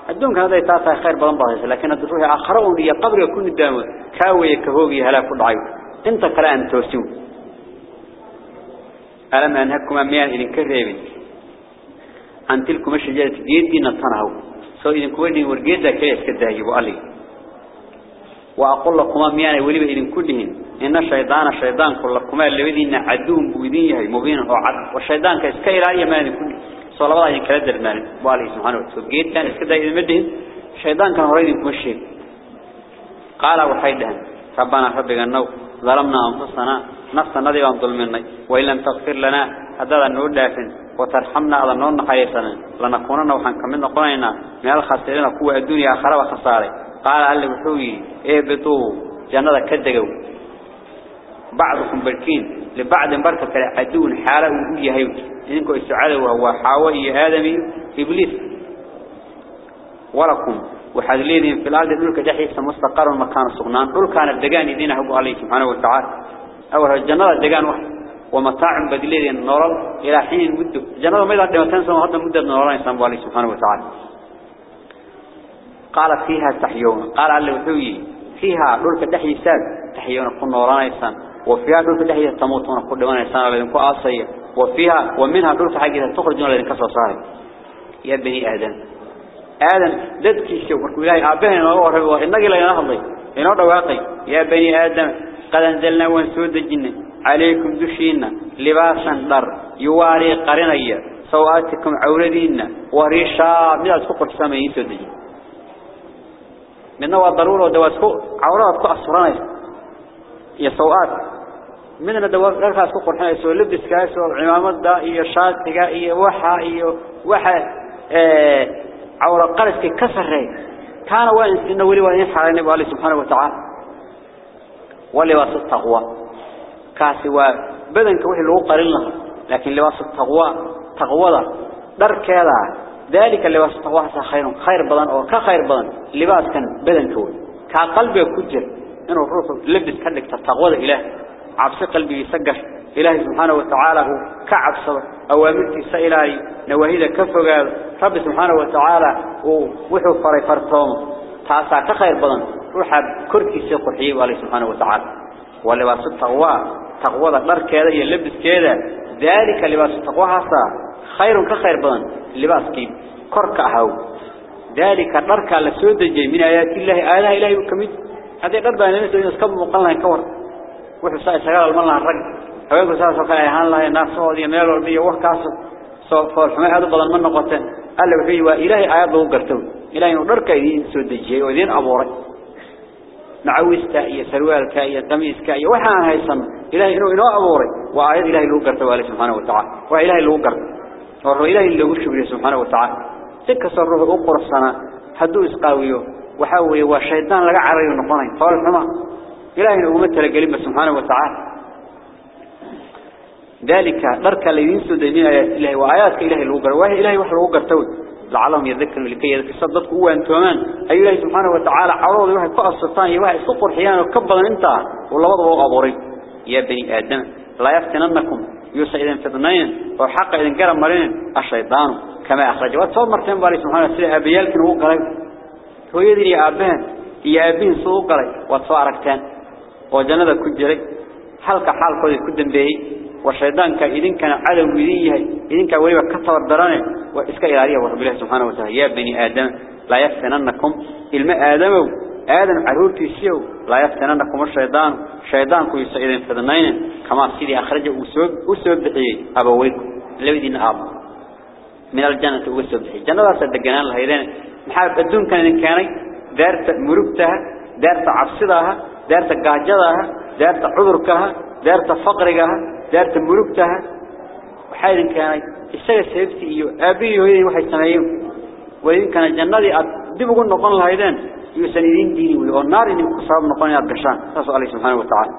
الدون كان هذا يتعطى خير بلن بغيس لكن الروح آخرون هي قبر يكون الدام كاوي كهوغي هلا كل عيو انت كلام توسيو. ألم أنهكما ميان إذن كذابين عن تلكم الشجرة جيدين التنهو سو إذن كويدين ورقيدا كيس كدايبوا علي وأقول لكما ميان وليب إذن كلهن. إن الشيطان الشيطان كل لكما اللي بدين عدوهم بودين يهي مبين هو عد. والشيطان كيسكير أي مان كل صلى الله عليه كلا درمان وعليه سبحانه وتعالى. جيد كان إسكدا إذن مدهن. الشيطان كان هريد كمشي. قال وحيدهن ربنا ربنا النو ظلمنا أنفسنا نفسنا ذي وان ظلمنا وإن لم تغفر لنا هذا النور دافن وترحمنا على النور نحيسنا لنكوننا وحن كمين نقولنا من الخاسرين قوة الدنيا آخر وخسارة. قال أهل بحوي إيه بطو جنة كدقوا. بعضكم بركين لبعض بركة عدون حالة وهي هيو إنكم استعادوا وهو حاوي آدمي إبليس. ولكم وحذلين في الأرض. دولك دحيس مستقر مكان السغنان دول كان الدقان يدينه أبو عليه سبحانه وتعالى. أول الجنة الدقان واحد. ومتاع بدلين النور إلى حين مدة. ما يدعي تنسى هذا مدة النور إنسان عليه سبحانه وتعالى. قال فيها تحيون. قال على وحوي فيها دولك دحيسات تحيون كل نوران إنسان. وفيها دولك دحية تموتون كل دوان إنسان. لذين كو آصية وفيها ومنها دولك حاجة تخرجون لذين كسر صاحب. يا بني آدم. آدم ilaahay aabaheen oo waray waa inaga la hadlay inoo dhawaaqay ya bani aadam qad anzalna wa sudajna alaykum dushina libasan dar yuwari qarinaya sawaatikum awladina warisha mid isku qorsamay sudajin midna waa daruuro dawaasku awraad ku asranay iyo sawaat midna dawaas dharkaas ku qorxinayso labiskaas oo cimaamada iyo shaatiga iyo waxa iyo waxa ee عورة قرسك كسره كان وين إنه ولي وين يفعل النبي عليه سبحانه وتعالى. ولباس التقوى. كاسوا بدن كوحي لو قرن لها لكن لباس التقوى تقوى در كذا ذلك لباس التقوى خير خير بدن أو كخير بدن. لباس كان بدن كوي. كقلبه كجر. إنه روح لبس كذلك التقوى إله. عبس قلبي يسجح إلهي سبحانه وتعالى كعب صبر أوامرتي سإلهي نواهيدا كفقال. رب سبحانه وتعالى وحو فري فرطوم. تاسع كخير بدن روحا كركي سيقحيه عليه سبحانه وتعالى. ولباس التقوى. تقوى الدر كذا يلبس كذا. ذلك لباس التقوى هسا خير كخير بدن لباس كيب. كرك أهو. ذلك الدرك على سود الجي من آيات الله. آله إلهي وكمد هذه قد بأن الناس يسكب مقالنا كور. وحو سأل المرة الرجل haweenku saas oo kale ay ahaan lahayn naafsooda iyo meel walba iyo wax kaas soo foolxumo aad u badan ma noqoteen alla wuxuu waa ilaahay aayad lagu garto ilaahay inuu dharka idin soo dejiyay oo idin abuuray macawista iyo sarwaalka iyo qamiiska iyo waxa aan haysan ilaahay inuu inoo abuuray waa aayad ilaahay lagu garto waa subhanahu wa ta'ala waa ilaahay lagu garto oo ilaahay lagu shukriyo subhanahu wa ta'ala si kasta ruux u qorsana haduu isqaawiyo waxa weeye waa shaydaan laga carayo noqonay foolxumo ilaahay uu ma talagelin subhanahu wa ta'ala ذلك درك الذين سدمين آيات الله وآياتك إلهي الوقر وهي إلهي وحل الوقر توي لعلهم يذكروا لكي يتصدقوا هو أنتمان أي الله سبحانه وتعالى عروض واحد فأس السلطان يواحد سقر حيانا وكبضا أنت. والله وضعه أبوري. يا بني آدم لا يفتننكم. يوسى إذن فضنين وحق إذن كرم مرين. الشيطان كما أخرج وتصور مرتين بالي سبحانه وتعالى. أبيالك هو قريب هو يدري يا أبان يا أبين سوق قريب وتصاركتان وجنة كجري. حلقة حال قوي كدن به والشيطان كإذن كان عدو إذيه إذن كان وليبا كتور درانه وإسكا إلهية ورب الله سبحانه وتعالى. يا بني آدم لا يفتننكم. الماء آدم آدم عرورتي سيو لا يفتننكم الشيطان. شيطان كو يسا فضنين كما سيدي أخرج أسوب أسوب بحي أبويكم اللي دين أب. من الجنة أسوب بحي. جنة واسا دقنان لهيدين محارب الدون كان كاني. دارت مربتها دارت عبصدها دارت قاجدها دارت عذركها دارت فقرها دارت ملوكتها وحايدا كانت الشيء السيبتي إيه ابي يهيدي وحي السمايين وإن كان الجنة دي بقول نقان الله ايدان يسندين ديني ويغنار ان يقصاب نقان يا قشان رسو الله سبحانه وتعالى.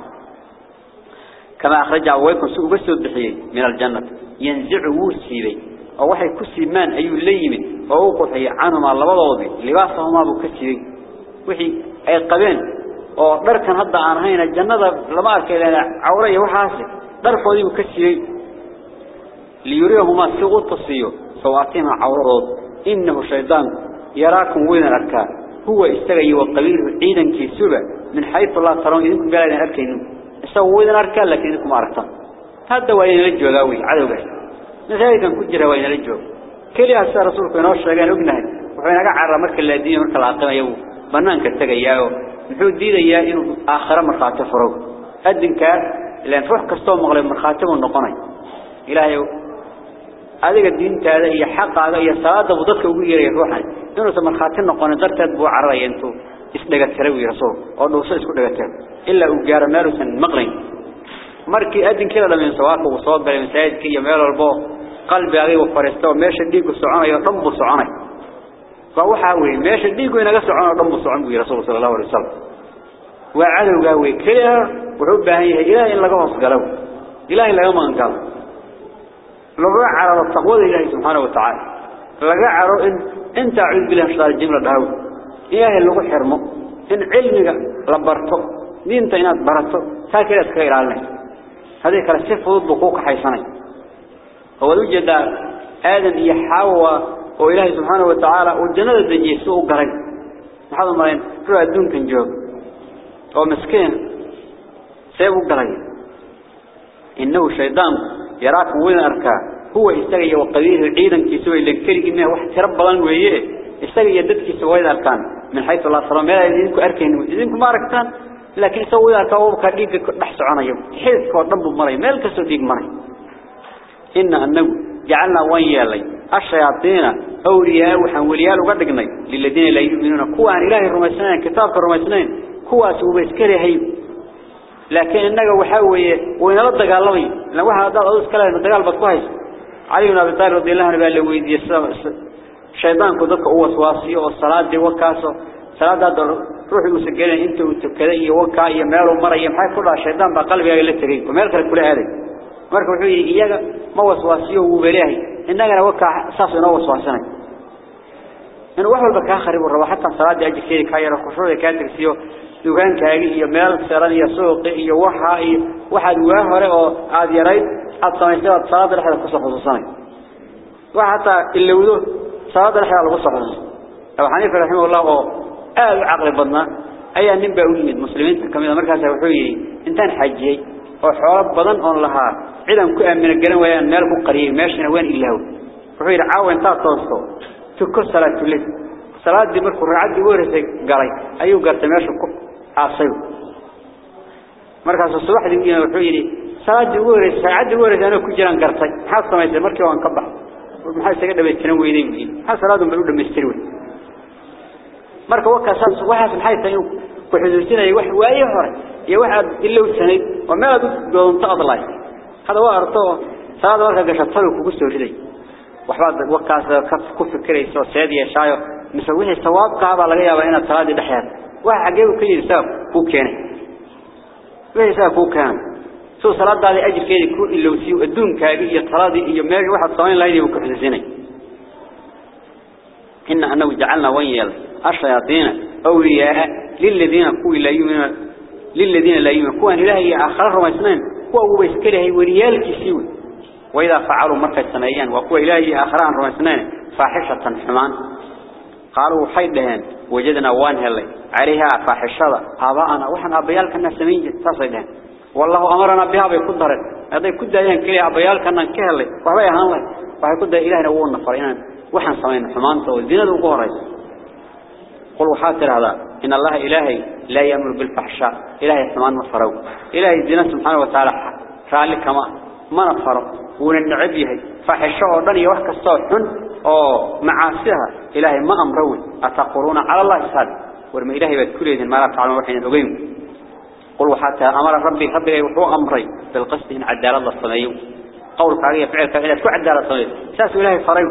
كما أخرج عوايكم سوء بس يضحيه من الجنة. ينزعوا السيبي أو وحي كسي مان أيو الليمن ووقف اي عانهما الله بضوضي لباسهما بكسي وحي أي قبين أو بركن هدى عن هين الجنة. لما أركي لأن عوري وحاسي. Dharkoodii uu ka siiyay liyurihuma si uu tusiyo sawaatima awradood innahu shaydaan yaraakum wayna arkaa huwa istagay wa qabiiluhu ciidankiisuba min haythu la taroon idinku meelaan arkaynin سوينا أركان لكن إنكم أركتان هذا وين الجوا قوي عدو قال مثلا كان كجرا وين الجوا كل هذا رسولك ينوش شجعان وجنه وحين قاعد مرك الذين مرك العقل يو بنان كتجياه محو ديدا يا إنه آخر مرخاتة فروق أدن كان لأن روح كستوم مغلب مرخاتة والنقني إلهي هذا الدين تهذا هي حق هذا هي صلاة وضدك وغير روحا إنه مرخاتة النقني درت بو عرضي أنتو isdhaga tarawi rasuul oo dhuuso isku dhaga tar illa uu gaaro meel uusan maqlayn markii adinkii la dhameeyay sawaaqo uu soo galay masaajidka iyo meel walbo qalbi adiga uu fariisto meesha dhiigu soconayo dhan buu soconay waa waxa weey meesha dhiigu inaga soconayo yahay ilaahay in laga hoos galo ilaahay laga magan galo laga cararo taqwada ilaahay subhanahu wa ta'ala laga caro in inta a'udhu billahi shar jimla dhaw إلهي اللي حرمه إن علمك لبرته دينت إنك برته تاكل أتكير عليه هذه كلا سفه الضقوق حيثاني هو يوجد آدم يحاوى وإلهي سبحانه وتعالى والجنة الدجي سوء قريب هذا مرين روح الدون كان جواب ومسكين سيبه قريب. إنه شيطان يراك وين أركاه هو يستغي وقبيه عيدا كيسوي لنكري إنه واحد رب الله ويه يستغي يددك سوي أركان من حيث الله صلى الله عليه وسلم إذنكم أركين إذنكم ما أركتان لكن سوي أركاوه كديك بحث عنه يوم. حيث كورنب مري مالك سوديك مري إن أنه جعلنا وين يالي الشياطين أولياء وحولياء وقدقنا للذين لا يؤمنون. كوا عن إله الرمسنين. كتاب الرمسنين. بسكري هيب لكن إنك وحاوي وين رد قالوا لو هذا أدوس كلام الدجال بتكويس علي بن أبي طالب رضي الله عنه قال له ويدي شيطان كذلك هو واسواسي والصلاة دي وكاسو صلاة دا روحي وسجلين انت وتكذي وكا يا مال ومرة يمحي كلها شيطان بقلبي قال لك تريد ومالك كل هذا مرك وحي إياك ما وسواسيه وبلاهي إنك وكا إنه وسواسنا إنه واحد بكا خرب الروا حتى صلاة دي أجي كيري كايرا خشوع كاتر سيو دوغان كاغي يا مال سران يا سوق يا وحا واحد واهره أو عاد يريد الصلاة صلاة لحد خصوصا خصوصا وحتى اللي ودوه صلاة الحياة الله صحيح أبو حنيفة رحمه الله قال عقل بدنا أي نبى أولي مسلمين كم مركز وحوي إنتان حجي وحوار بدن أن لها علم كأم من الجنة ويان مالك قريب ماشي وين إلا هو. وحوي رعاو انت توصل تكل صلاة الليل صلاة دي مركو رعاد دي ورث قري أيو قرت ماشي عصي مركز الصباح اللي يجينا وحويني ساعد دوري ساعد دوري أنا كجيران قرطي حاسة ما يصير. مركز وان كبر ومحاسة كده بيتنوي ذي حاسة لازم بنقول لهم يستروي مركز وقت ساعد صباح حاسة الحياة تاني وحزوجتنا يوح وأي حر يوحد إلا وسنة وما لدوس بدون تقض الله. هذا وارتو ساعد مركز قش الطلو كجسته كذي وحبات وقت كف كف كريس. وسادي يا شايو. مسويه سواق قابل عليها وين الطلادي بحياته. Waxa ku yirsaa ku keenay wixii saa ku keenay سو صلاة هذه أجر كذي كل اللي وسيو الدون كاجي هي صلاة هي ماشي واحد صاين لا يديو كحزيني إن أنه جعلنا وين الشياطين أولياء للذين كوا لا يؤمنون للذين لا يؤمنون كوا إلهي آخر ما سنين كوا هو بيسكره وريال كسيوي وإذا فعلوا مرة سنيان وكوا إلهي آخران ما سنين فاحشة حمان قالوا حيد لهن وجدنا وان هلي. عليها فاحشة. آباءنا وحنا أبيالك الناس سمين تصيدهن والله أمرنا بها بيقدر هذا يقدر يعني كلي أبيال كنا كهله وهي هلا وهي يقدر إلهنا وون فرينا وحن سمين حمانته والدين وقهره قل وحاتر هذا. إن الله إلهي لا يأمر بالفحشاء. إلهي حمان مفرو إلهي الدين سبحانه وتعالى. فعل كما. ما نفرو وننعبيه فحشاء ودني وحك الصوح أو معاسها إلهي ما أمروي أتقرون على الله ساد ورم إلهي بتكلين ما لا تعلمون وحين الأقيم قل وحتى أمر ربي ربي وحو أمري. بالقسط إن عدال الله الصميو قولك عليه فعل فعل. كو عدال الصميو ساس إلهي فريو.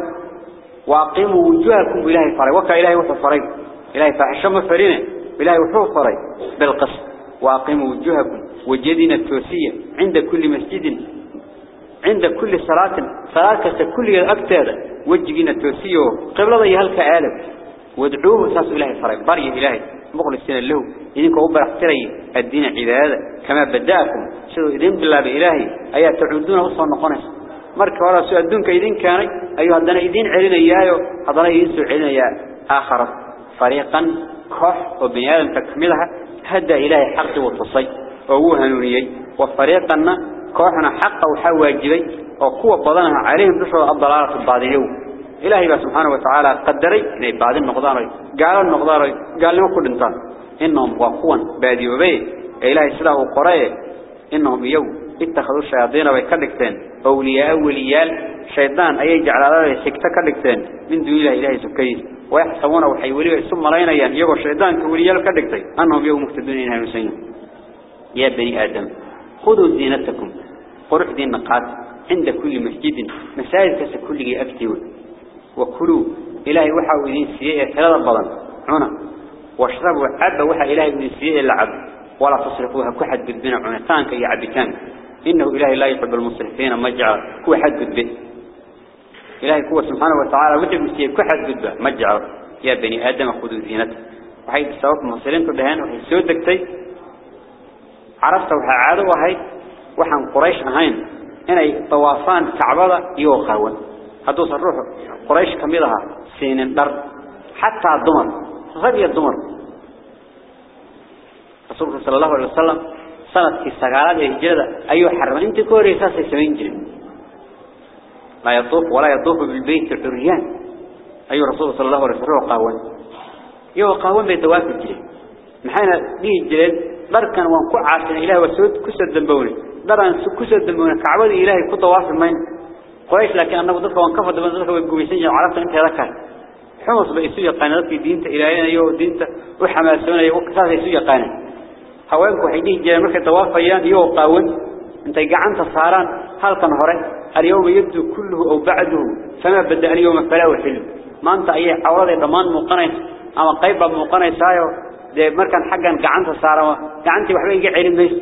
وأقيموا وجوهكم إلهي فريو. وكا إلهي وحو فريو. إلهي فحشم فرينه. إلهي وحو فريو. بالقسط. وأقيموا وجوهكم. وجدنا التوسية. عند كل مسجد عند كل صلاة صلاة كل أكتر. وجدنا التوسية قبل ضي هلك آلب وادعوه ساس إلهي فريو بري إلهي. مخلصين له. إذنك أبرح تري الدين عبادة. كما بدأكم. سيدوا إذن بالله بإلهي أيها تعودون وصل نقنس مرك ولا سوء الدنك إذن كان أيها هدنا إذن علينا إياه. هدنا ينسوا علينا إياه. آخر. فريقا كح وبني آدم تكملها. هدى إلهي حق وتصي. وهو هنونيي وفريقنا كوحنا حق وحواجبي وقوة بضانها عليهم دشوا الضلالة البعضية إلهي سبحانه وتعالى قدري إن بعض النقدار قال النقدار قال لهم كل انسان إنهم وقوا بادي وبي. إلهي سلاه قرية إنهم يوم اتخذوا الشياطين ويكدكتين أولياء أولياء شيطان أي جعل الله سكتة كدكتين من دون الله إلهي سكيس. ويحسبون وحيولي ثم رأينا يقول الشيطان كولياء كدكتين أنهم يوم مفتدون إنها يا بني آدم خذوا زينتكم. قرح دين نقاط عند كل مسجد مساجد كس كل أكتون وكلوا. إلهي وحا ودين سيئة ثلاثة بضن هنا واشربوا عبا وحا إلهي ودين سيئة لعب. ولا تصرفوها كحد بالبنع عنتانك يا عبتان إنه إلهي لا يحب المصرفين مجعل كو حد إلهي كو سبحانه وتعالى وحي مسيئة. كحد بالبن مجعل يا بني آدم خذوا زينته. وحي السبب مصرين كلهان وحي سودكتي عرفت وحي عادوا وحي وحن قريش أهين. إني طوافان كعبة يوخاون. هدوس الروح قريش كميدها سينين در. حتى الدمر. غبي الدمر. رسول الله صلى الله عليه وسلم سنة في السقالات الهجرة. أيها حرم. أنت كوري ساسي سمين جرم لا يطوف ولا يطوف بالبيت الحريان أيها رسول صلى الله عليه وسلم قاون يو قاون بيتواف الجرم محينا به الجلال دركا وانكو عاشنا إله وسود كسد دنبوني دران كسد دنبوني كعبد إلهي كطواف المين قريش لكن أنه ضدك وانكفى دبن ضدك ويقوميسين عرفت انت هذا حمص بيسوي قانات في دينته إلهينا يو دينته وحماسونا يو كساس يسوي قانات haweenku waxay dhihi jireen markay tawaafayaan iyo qaawan intay gacanta saaraan halkan hore يبدو كله أو بعده. فما بدأ اليوم فلا وحل. ما أنت أي عورة ضمان مقنع. أما قيبة مقنع سايو. ده مركن حقا قعنت سارة قعنتي وحبين يجي علم بيس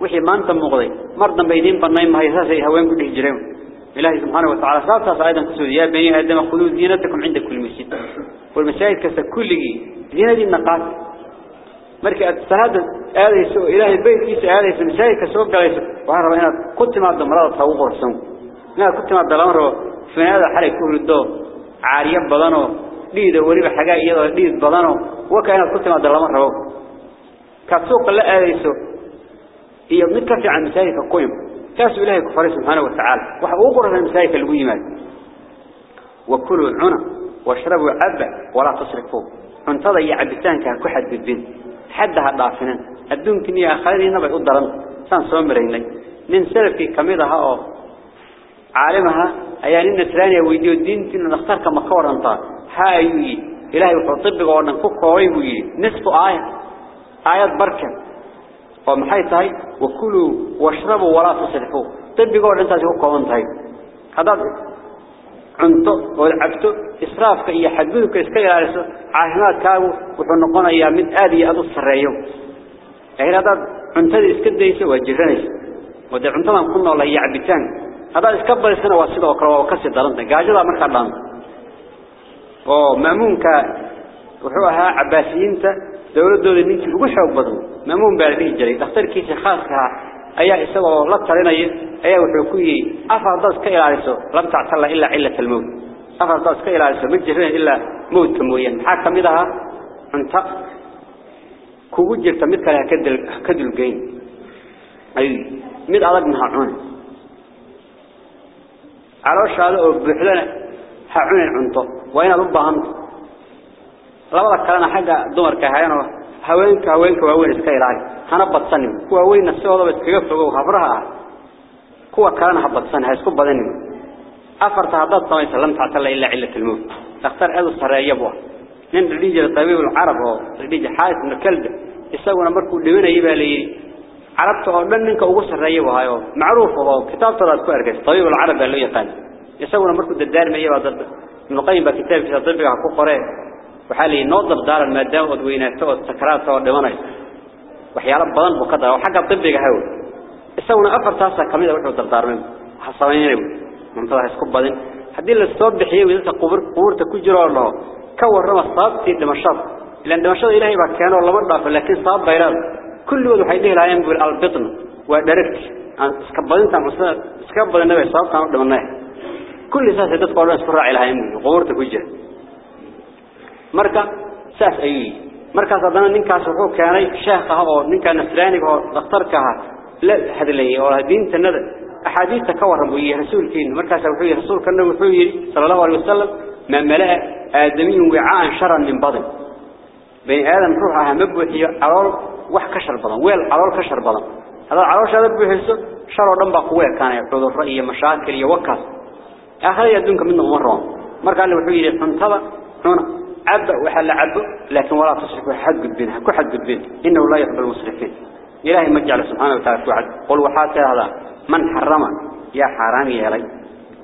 وحي ما أنت مغضي. مرضا بيدين بنائم ما يساسي هوين كده جريم الله سبحانه وتعالى ساسا أيضا قصود يا بني آدم خذوا زينتكم عند كل مسجد. والمساجد كسا كل زينة دي النقاط. مالك أتسهد آله سوء إلهي البيت كيس آله سوء المساجد كسوء قليس وحارب هنا كنت مع الدمرات فوق رسوم لا كنت مع الدمرات فمن هذا الحال يكون الدو. عاريا بضانو. ليد وريب حقائي ليد بضانو. وكأنا كنت مع الدمرات كسوء قليس kaas ilaahay ku faray subhanahu wa ta'ala waxa uu qorsan masaajidka lagu yimaado وكلوا عنا واشربوا عبا ولا تصرفوا cuntada iyo cabitaanka ku xadgudbin حدها ضعفنا الدون كني آخرين نبي أدرن. سان سومريني من سلفي كميدها أو عالمها. أيان النسرانية ويديو الدين كنا نختار كما كور أنت هاي إلهي وحطب قوانا كوكوي وي نصف آية. آيات بركة. ومحاي تهي وكلوا واشربوا ولا تصرفوا طب يقول أنت هو قوان تهي هذا عنده والعبته إسرافك إيا حدودك إسكير على السلام عاهمات كاغو وحنقونا إيا من آدي أدو السرعيو أهل يعني هذا عنده إسكد ديسي وجرانيس ودي عنده ما نقولنا والله إيا عبتان هذا إسكبر السنة واسدة وقروه وكسي الدلنة قاجلها مخلان ومأمونك وحوها عباسيينته dawladooda ninkii ugu xoog badan maamuun baa dhihi jiray dhakhtarkiisa khaaska ah ayaa isagoo la talinaya ayaa wuxuu ku yiri afar dad ka ilaaliso lam tactala illa illa al-maut afar dad ka ilaaliso ma jirin illa mawt mooyaan maxaa kamid aha cunta kugu jirta mid kale ka dil ka dulgeyn ay mid adag ma cun calooshaada oo buuxdana ha cunin cunto waa inaad u baahan labada kalena xagga dumarka hayano haweenka haweenka waaweyn iska ilaali hana badsanin kuwa weyn sidooda iskaga fogow habraha ah kuwa kalena ha badsan ha isku badanin afarta hadad samaysa lam tactala illa illa tilmuu dhakhtar aad u sareeyo buu nin dhijir tabiib al-arab oo dhijir xaalis min kalda isaguna markuu dhimanayay baa leeyay carabta oo dhan ninka ugu sareeyo wahayo macruuf oo kitaabtada ku argay tabiib al-arab baa loo yaqaan isaguna markuu dadaarmayay baa dad nuqayn baa kitaabkiisa dabiga ku qoreen وحالي نظر دار المادة ودوينة والسكرات سوى دمانيس وحيالا بضان بقدر. وحقا طبي قهول استونا أفر تاسا كميدا وحيو تردار من. حصانيني منطلع اسكوب بضان حدي اللي استوب بحية ويزلت قبر. قبر تكو جرار الله. كور رمى الصاب في الدمشاط لأن دمشاط إلهي بعد كان والله مرضى. فلكن صاب بيران كل وضو حيديه العيام بقول على البطن ودركت اسكوب بضان تعم اسكوب بضان نبي صاب كان مرضى منه كل ساسي تتقول بان سرع إلهي. قبر تكو جرار marka saas ayuu markaas haddana ninkaas wuxuu keenay sheekha oo ninka nasraaniga oo dhakhtarka ah la hadlayay oo diintanada axaadiista ka waran rasuulkiina markaas wuxuu yahay rasuulkana wuxuu yiri sallallahu alayhi wasallam ma malaa aadamiy wicaan sharan min badan bani aadam ruux ah ma buuxiyo calool wax ka shar badan weel calool ka shar badan hada calooshaada buuxiso shar oo dhan baa ku weekaanay cudurro iyo mashaakil iyo wakaas aakhirada adduunka midna uma roon marka alle wuxuu yiri cuntada cuna عب وحل عب لكن ولا تصرف حد قدبين كل حد قدبين إنه لا يحب المسرفين إلهي مجعل سبحانه وتعالى وعد. قل وحاتي هذا من حرم؟ يا حرام يا لي.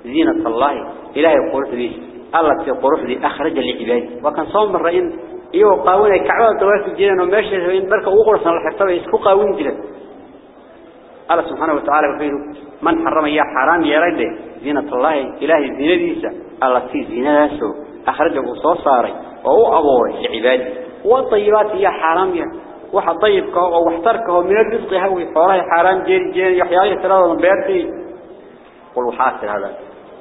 زينة الله. إلهي قروح دي الله في قروح دي أخرج لعباد وكان صوم الرئين إيوه قاونا كعبة توافق جيران وماشي وين بركة وقرصا الحفتة يسكو قاوين جيران الله سبحانه وتعالى يقول من حرم يا حرام يا لي. زينة الله. إلهي زينة ديسة. الله في زينة داسو أخرجه صوصاري وهو أبوري العباد. والطيبات هي حرامية يعني. وحا طيبك واحتركه من الرزق هوي فوراه حرام جيري جيري يحياني ثلاثة من بيرتي قلوا حاسر هذا.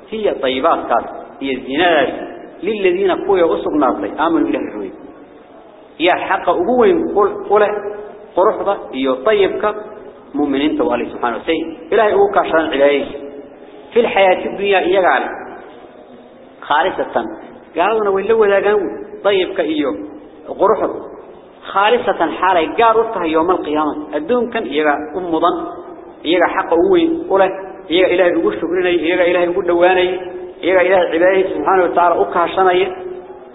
هي طيبات كان هي الزناد للذين قوية أسر ناطي. آمن إله الرويد هي حق أبوين قل قرحضة هي طيبك. مؤمنين توالي سبحانه وسيء إلهي أبوك عشان عليك. في الحياة الدنيا إيجعل خالصة. Way la wadaagaan tayibka iyo quruxda خالصة حالي قارتها يوم القيامة. الدون كان يجا أمضا. يجا حق أوين ولا يجا إلهي يقول شكرنا يجا إلهي يقول دواني. يجا إلهي عباده سبحانه وتعالى أكها شناي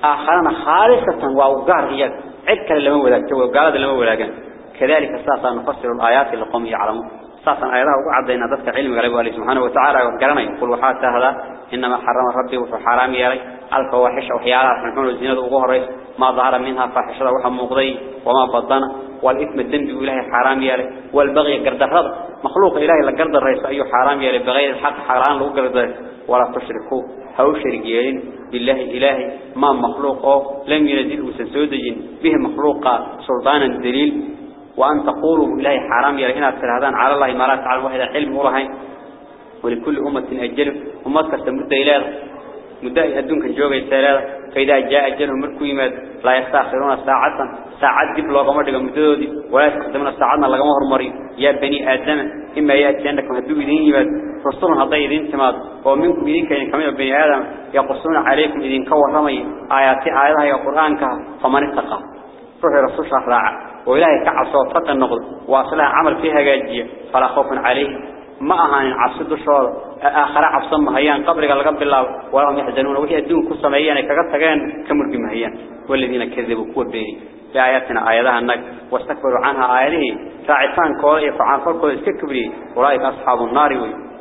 آخرنا خالصة وأوقار يجا عدك لما ولاك وقال لما ولاك كذلك ساسا نفسر الآيات لقوم يعلمون. ساسا آياتها وعدنا ذاتك علم قال الله سبحانه وتعالى. وقرنا يقول وحاتا هذا. إنما حرم ربي وحرام يلي الفواحش وحيالها فنحن الزينة وغهريس ما ظهر منها فاحشة وحم مقضي وما بطن والإثم الدنب إلهي حرام يلي والبغي قرد الرض. مخلوق إلهي لقرد الرئيس أي حرام يلي بغير الحق حرام لو قرد ولا تشركوا. هو شرقين بالله إلهي. ما مخلوق لم ينزل وسنسودج به مخلوق سلطانا دليل. وأن تقولوا إلهي حرام يلي هنا على الله ما لا تعلم واحد علم ورهين. ولكل أمة أجل. أمتك استمد إلهي مدة أدونك الجوغة السلالة فإذا جاء أجلهم مركو يماد لا يستأخرون ساعة. ساعات دب لغة مردقة مدودي ولا يستخدمون ساعاتنا لغة مهر مري يا بني آدم إما يأتي أنكم هدو إذين يماد فرصون هضي إذين تماد ومنكم إذين كان كمين بني آدم. يقصون عليكم إذين كور رمي. آياتي آياتها يا قرآنك فمن اتقى. روح رسول الله راعة وإلهي كعصى وفتى النقل. وأصلها عمل فيها جاجية. فلا خوف عليه. ما أهان عبسد الشهر آخر عبسا مهيان. قال قبل الله. وهم يحزنون. وهي الدون كسا مهيان. كغتغان كمرق مهيان. والذين كذبوا. كوا بيني بآياتنا آياتها النك واستكبروا عنها آياته. فاعفان كوضع يفعان فرقوا يستكبري أولئك أصحاب النار.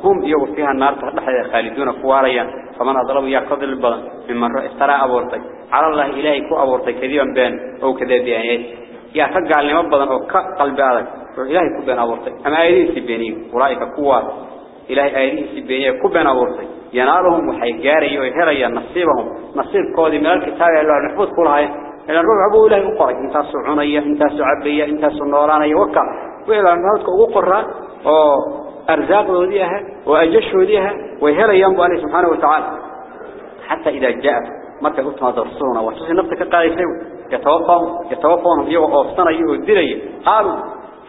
هم يوم فيها النار. تحدث خالدون كواريا فمن أضرب يا قدر البلد ممن افترى أبورتك على الله إلهي كو أبورتك كذبا بين. أو كذب بآيات يا فقع لما بدن أو كقلب هذا إلهي كبين أبورتي أما أيدين سبيني أولئك قوات إلهي أيدين سبيني كبين أبورتي ينالهم وحيقاري ويهري نصيبهم. نصيب كودي من الكتاب الله نحفظ كل هاي. إلى الربع أبو إلهي أقرأ انت سعونية انت سعبية انت سنورانية وكا. وإلى المهدك أقرأ أرزاق وديها وأجش وديها ويهري ينبو عليه سبحانه وتعالى. حتى إذا جاء مركا قلت ما درسونا. وحسوسي نفسك قال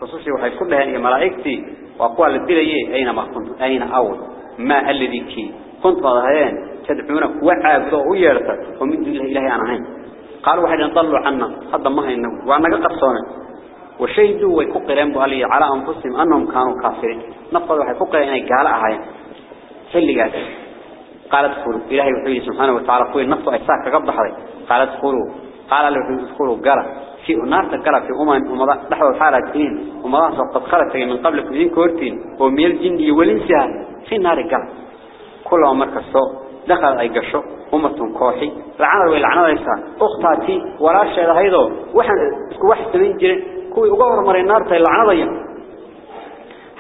فصوصي وحي كلها هي ملائكتي وأقوال الدلية أينما كنت؟ أين أول؟ ما الذي كي؟ كنت مظهرين تدعونك وعابدوا ويرتا ومن دون إلهي أنا هين. قالوا واحد ينطلوا عنا هذا ما هينه وأنا قصونا وشهدوا ويكقرين بألي على أنفسهم أنهم كانوا كافرين. نفضوا وحي كقرين أي قال أهين. حلي قال؟ قالت خلوا إلهي وحيه سبحانه وتعالى قوي النفط أجساك قبض حضي قالت خلوا قال له خلوا قال في النار تقرأ في أمم ومضى نحو الحالة كنين ومضى قد خلت من قبل كنين كورتين وميل الجن والإنسان في النار قال كل مركز الصوت دخل أي قشو أمة كوحي لعنة ويلعنة ليس أختاتي ولا شيء هيدو واحد سنين جري كوي أقور مري النار تي لعنة ضيا.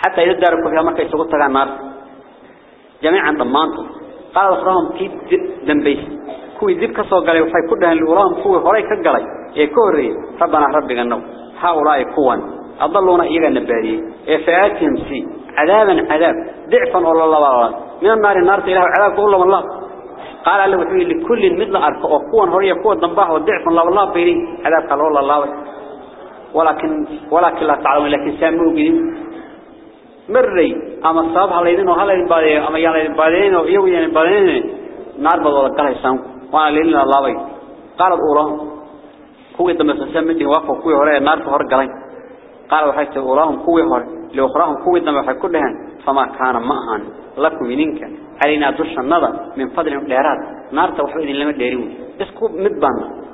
حتى يداركوا فيها مركز يسقط تغى النار جميعا ضمانته قال أخرهم كي دنبيس. كوي دب كسو قالي وحي كلها الورام كوي هراي كقالي إيه كوري ربنا ربك النو هؤلاء كوان أضلونا إيغا النباري إيه فآتهم سي عذابا عذاب ضعفا والله الله من النار النار إله عذاب كل الله قال الله وحي لكل مثل أرك وقوة هرية قوة ضنباه وضعف الله والله بيري عذاب قال الله الله ولكن ولكن لا تعلم لكن سامو قديم مري أما الصاب هلايدين وهلا يبادين أما يلا يبادين ويوي يبادين نار بدو لقاه يسام وأنا لين الله بي قال أولاهم كوي دم سسمتي وقف كوي هرية نار فهر قلين قال وحيت أولاهم كوي هر لأخراهم كوي دم وحي كلهن. فما كان معهن لكم منك. علينا دش النظر من فضل الإعراض. نار توحيد لما ديرون. بس كوب مدبان.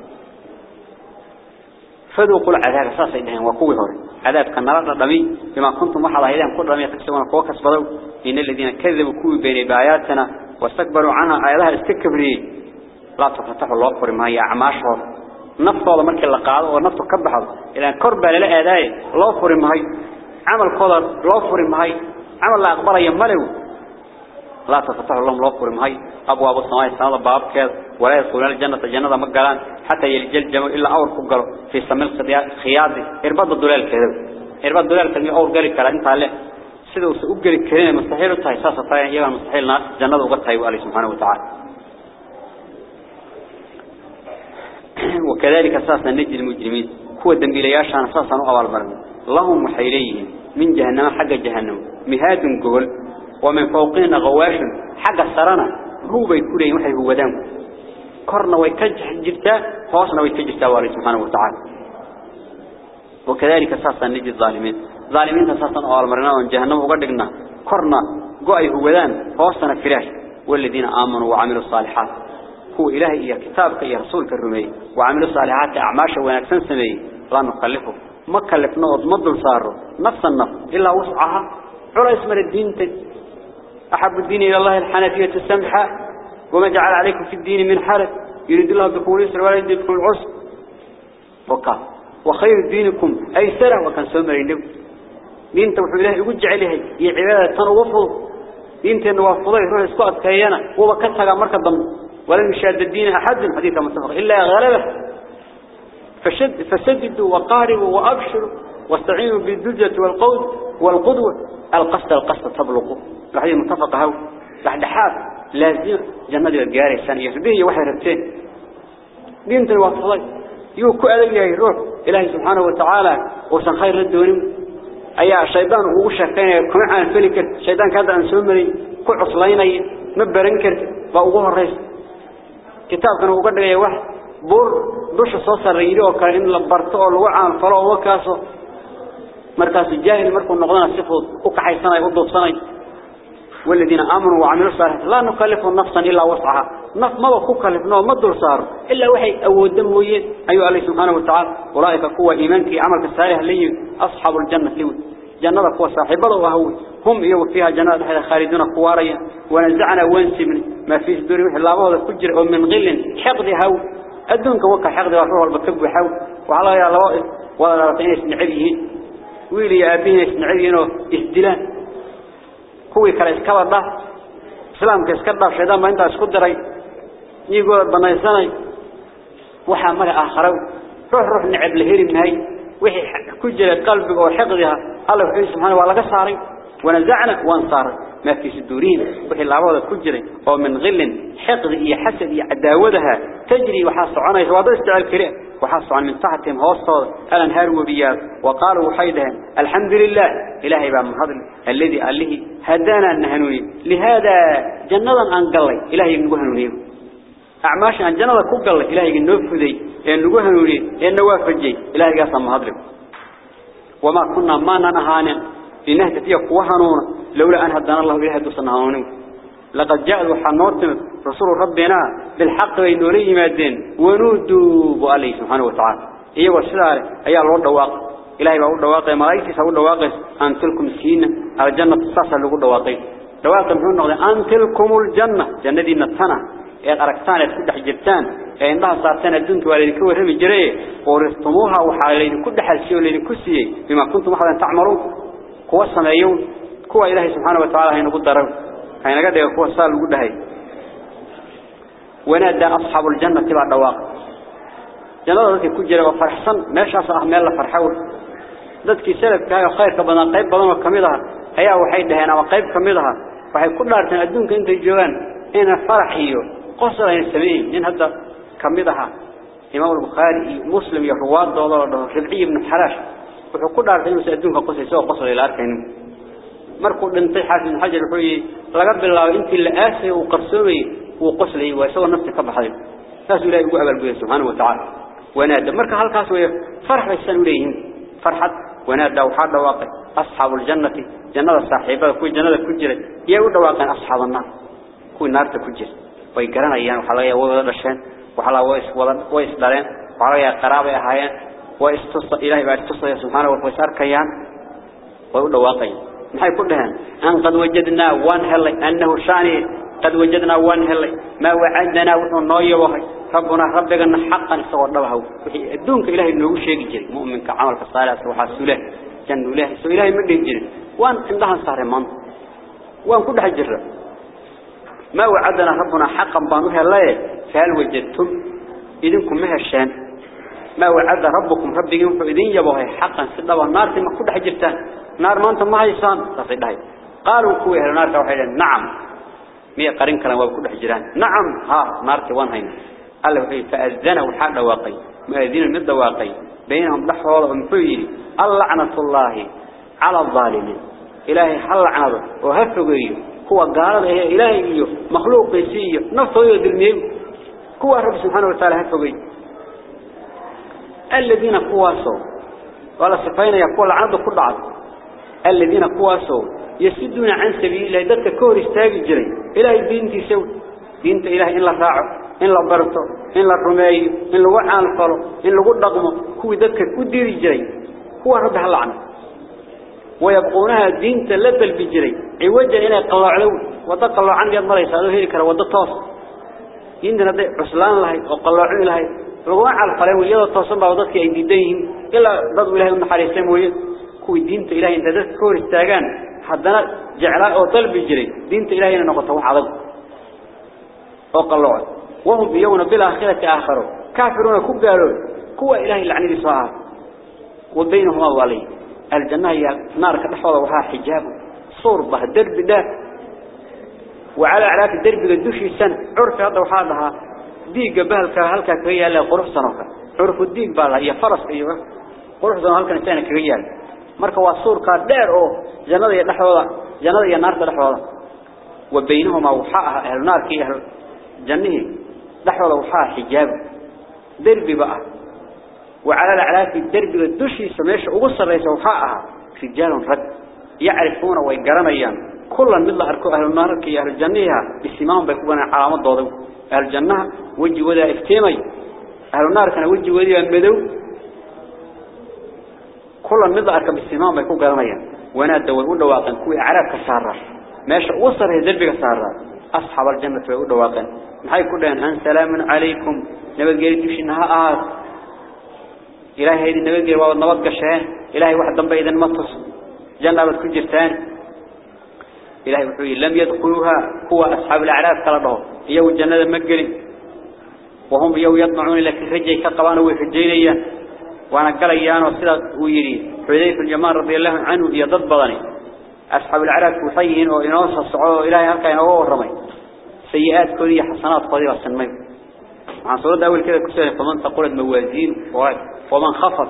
فذوقوا العذاب أساسا إنهم وقوي هوري عذاب كان نرى الرمي بما كنتم وحظا إذا كل رمي تكسبون قوة كسبضوا إن الذين كذبوا كوي بين بآياتنا واستكبروا عنها آياتها استكبري. لا تفتحوا الله قرم أعماشهم نفط هذا مركز اللقاء ونفط كبحض إذا كربة لا أداي الله قرم هاي عمل قدر الله قرم هاي عمل لا أقبر يملوا لا تفتح لهم الله قرم هاي أبواب السماء السماء باب كذا. ولا يدخلون الجنة الجنة مقالان حتى يلجل الجمع إلا أور فقروا في سمي الخياض إرباد الدلال كذا. إرباد الدلال كذا أور قال كلا أنت عليه سيدو سأقل كريم مستحيل. التهي ساسة طايا يبقى مستحيل ناس جنة وقتها يقال سبحانه وتعالى. وكذلك أساسا نجي المجرمين. هو الدنبيلياشان أساسا أول مرمي لهم محيليهم من جهنم حق جهنم. مهاد قول ومن فوقنا غواش حق السرنا هو بيكون وحي هو دم. كرنا ويكجح جبتا هوسنا ويكجح والله سبحانه وتعالى. وكذلك أساسا نجي الظالمين. ظالمين أساسا أول مرنا وجهنم وقدقنا كرنا قوي هو دم هوسنا فراش. والذين آمنوا وعملوا الصالحات. هو إلهي يا كتابك يا رسولك الرمي. وعملوا الصالحات أعماشه ونكسن سمي. لا نخلفه. ما كلفنا وضمد صاره نفس النفس إلا وسعها. عرى اسم الدين أحب الدين إلى الله الحنفية السمحة. وما جعل عليكم في الدين من حرج. يريد الله بكم اليسر ولا يريد بكم العسر. وقال وخير دينكم. أيسره وكان سمر النبي دين توحي الله يقول جعله هي عبادة تنوفه دين تنوفضه يروح يسقط كيانا وبكتها مركز ضمن ولن يشاد الدين أحد حديث متفق إلا غلبة. فشد فسددوا وقاربوا وأبشروا واستعينوا بالدجة والقود والقدوة. القصد القصد تبلغوا الحديث متفق هو. بعد حاب لازم جنة الجاري الثانية به واحد ربتين. دين الوفضي يوكو أذي يروح إلهي سبحانه وتعالى. وسن خير الدون أي الشيطان ووشة كان يكون عن فلك الشيطان كذا أن سمري. كل عصلين مبرنكر بأوه الرئيس. كتاب كانوا وقدر يا واحد بور دوش صوص الرئيلي وكان إن لبرتو الوعى الفلو وكاسو مركز الجاهل مركز النقضان السفوض وكحي سنة يقضوا سنة والذين آمنوا وعملوا الصالحات لا نكلف نفسا إلا وسعها نف ما وكلفنا ما دور صار إلا وحي أو الدم وين أيها الله سبحانه وتعالى أولئك قوة إيمانك عملك الصالح لي أصحاب الجنة لي جنة قوة صاحبة وهو هم يو فيها جنة خالدون قواريا ونزعنا وانسي من ما في وحي الله هذا كجر أو من غل حقد هو أدونك وكا حقد وحوه البكب وحو وعلى يا الله ولا رطين يسنعبيه ويلي يا أبيه يسنعبيه إسدلان kuwii kale iska wada islaamka iska dhaaf sheedaan baa intaa isku diray iyagoo banaysanay waxaa maga aakharo ruux ruux necab qalbiga oo xiqdiha alla wuxuu subxaanahu waa laga saaray ونزعنا وانصار ما في صدورهم وحي العبادة كجري. أو من غل حقد إيا حسد عداودها. تجري وحاس عنها سوادة استعال كريه وحاس عن من تحتهم هوصة الانهار وبيات وقالوا وحيدها الحمد لله. إلهي بقى من هذا الذي قال له هدانا النهنوني لهذا جنة أنقلي إلهي نقهنوني أعماش عن جنة كقلي إلهي نوفذي إن نقهنوني إن نوافجي إلهي قاسم هذا وما كنا ما ننهانا لنهتدي قوهنون لولا أن هدانا الله بها تصنعون لقد جاء وحنوت رسول ربنا بالحق وينوري مادين ونودوا بأليه سبحانه وتعالى. إيه والسلام أي الله دواق إلهي بقول دواق ملايكي سأقول دواق أن تلكم سين على الجنة تصاصة لقول دواقي دواق محون نقول أن تلكم الجنة جنة دي نتنا إيه أركتان يتكد حجبتان إيه إنها صارتان الدنك والذي كوه رمي جريه ورثتموها وحالين كد حلسي والذي كسي بما كنتم أحدا تعملون kuwa sameeyo kuwa ilaahay subhanahu wa ta'ala hayna qudaro hayna gadhiga kuwa saal ugu dhahay wanaada ashabul jannati ba dhawaaq jannada dadka ku jira waa farxsan meeshaas ah meel la farxaw dadkii salafka ah khayrka badan qayb badan oo kamid ah ayaa waxay dhaheen ama qayb kamid ah waxay ku قصر يسمين إن هذا كمدها إمام البخاري مسلم يرواد دولار ربعي بن حراش. وحكون عارفين يسألون قصة سوى قصر إلى أركان مركو دنتي حافظ بن حجر وحي لقب الله أنت اللي آسي وقرصوي وقصلي ويسوى نفسك بحضر ناس لا يقول أبل سبحانه وتعالى. ونادى. مركا هالكاس ويه فرح بيسان ليهم فرحة ونادى وحاد واقع. أصحاب الجنة. جنة الصاحبة كوي جنة كجرة. يقول واقع أصحاب النار. كوي نار تكجر ويقرن أيان وحلا وضع رشان وحلا ويس وضع ويس دارين وحلا قرابة أهايان ويستص إلهي بعد استص سبحانه وتعالى كيان ويقول واقع maxay ku dhahan an qad wajadna wan helay annahu shani qad wajadna wan helay ma wa'adna wuxuu noo yahay rabbuna rabbigana haqqan isagoo dhabaha wixii adduunka ilaahay noogu sheegi jiray mu'minka amalka saalix waxa suulah jannu ilaahay soo ilaahay ma dhihi jirin waan indahan saaray man waan ku dhax jiraa ma wa'adna rabbuna haqqan baanu helay faal wajadtum idinku ma heshaan ما وعد ربكم ربكم فإذن يبوه حقا سدوا النار ثم كل حجرتان نار ما أنتم ما هيسان تصيدها قالوا كوي أهل النار توحيدا نعم. مية قرين كلام وكل حجران نعم. ها نار توان هين. قال له فأذنوا الحال واقي مؤذين المد واقي بينهم لحظة ومفيري اللعنة الله على الظالمين. إلهي حل عنه وهفقه. هو قال إلهي مخلوق يسيه نفسه يدرنيه هو رب سبحانه وتعالى هفقه الذين قواسوا ولا صفين يقول عنده كل عض الذين قواسوا يسدون عن سبيل الله ذلك كور استاجي جري إلهي الدين تسوي دين إلهي إن لا راعه إن لا برته إن لا رمي إن لا وعان الفرو إن لا قدقمه هو ذلك كدير جري هو رد هالعنه ويبقونها دين تلبل بجري عوجا إلى قواعلو وتقلع عن يد مريسا هذا هيك وده طاس يندنا ده عسلان لهي وقلعوا لهي لو على ويلا تصل بعض ذلك يدين إلا ضد إلهي من حريسهم ويا كوي دين إلهي أنت ذات كور استاجان حدنا جعلاء أو طلب جري. دين إلهي نقطة وحضر وقلوا وهم بيوم بالآخرة آخرون. كافرون كبارون. كوا إلهي العني بصاعة وبينهم الله الجنة هي نار كتحوض وها حجاب. صوربة درب ده. وعلى علاك الدرب قدوشي سنة عرف هذا وحالها ديق بهلك هلك كريال قروح سنوك عرف الديق بالها هي فرس أيوة قروح سنوك هلك نسانا كريال مركا وصور كادير أو. جنة يدحوضا جنة ينار تدحوضا وبينهما وحاءها أهل النار كي أهل جنة. دحوضا وحاء حجاب. درب بقى. وعلى العلاك الدرب الدشي سميش أغصر ليس وحاءها. رجال رد. يعرفون ويقرميان كلا من الله أركو أهل النار كي أهل الجنة. بسمام بيكون علامات ضوضو. أهل الجنة وجه وذا افتيمي. أهل النار كان وجه وذا مدو كلا من الله أركو بسمام بيكون قرميان ونادى ويقول واقن كوي أعراف كسارة. ماشي وصر هي درب كسارة. أصحاب الجنة ويقول واقن. محاي كلهم أن سلام عليكم. نبقى قريب شنها آه إلهي هيدي النبي قال نبض قشان إلهي واحد ضمبا إذا مطس جنة بتكون جرتان. إلهي وحوي لم يدخلوها. هو أصحاب الأعراف كالله يو الجنة مقري وهم يو يطمعون لك رجي كقبان ويحجينيا وأنا قال ايان وصلة ويري. حذيف الجمال رضي الله عنه يضد بضني أصحاب الأعراف وحيين وإنوص الصعود. إلهي هلك ينوه الرمي. سيئات كلية حسنات قديرة سنمي عن صورة أول كده كسر فمن تقول موازين ومن خفض.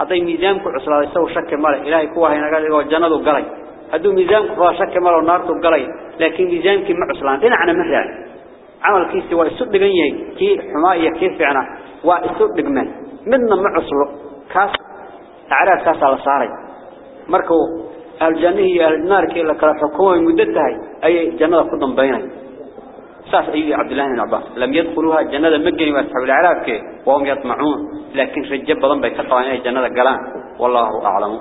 هذا ميزانك عسلا يسوي شك ماله. إلهي هنا قال له الجنة وقلي هذا ميزانك هو شك ماله النار وقلي لكن ميزانك مع عسلا هنا عنا مهران عمل كيس ويسود دقنيه كي حماية كيف عنا ويسود دقمان منا مع عسلا كاس. تعرف كاس على صاري. مركو. الجنة هي النار كي لك الحكومة مدتها. أي جنة قدام بينها ساس أيدي عبد الله بن عباس. لم يدخلوها الجنة مجني وأصحاب العراق وهم يطمعون. لكن رجب ضم بيتقوا عن الجنة قلان. والله أعلم.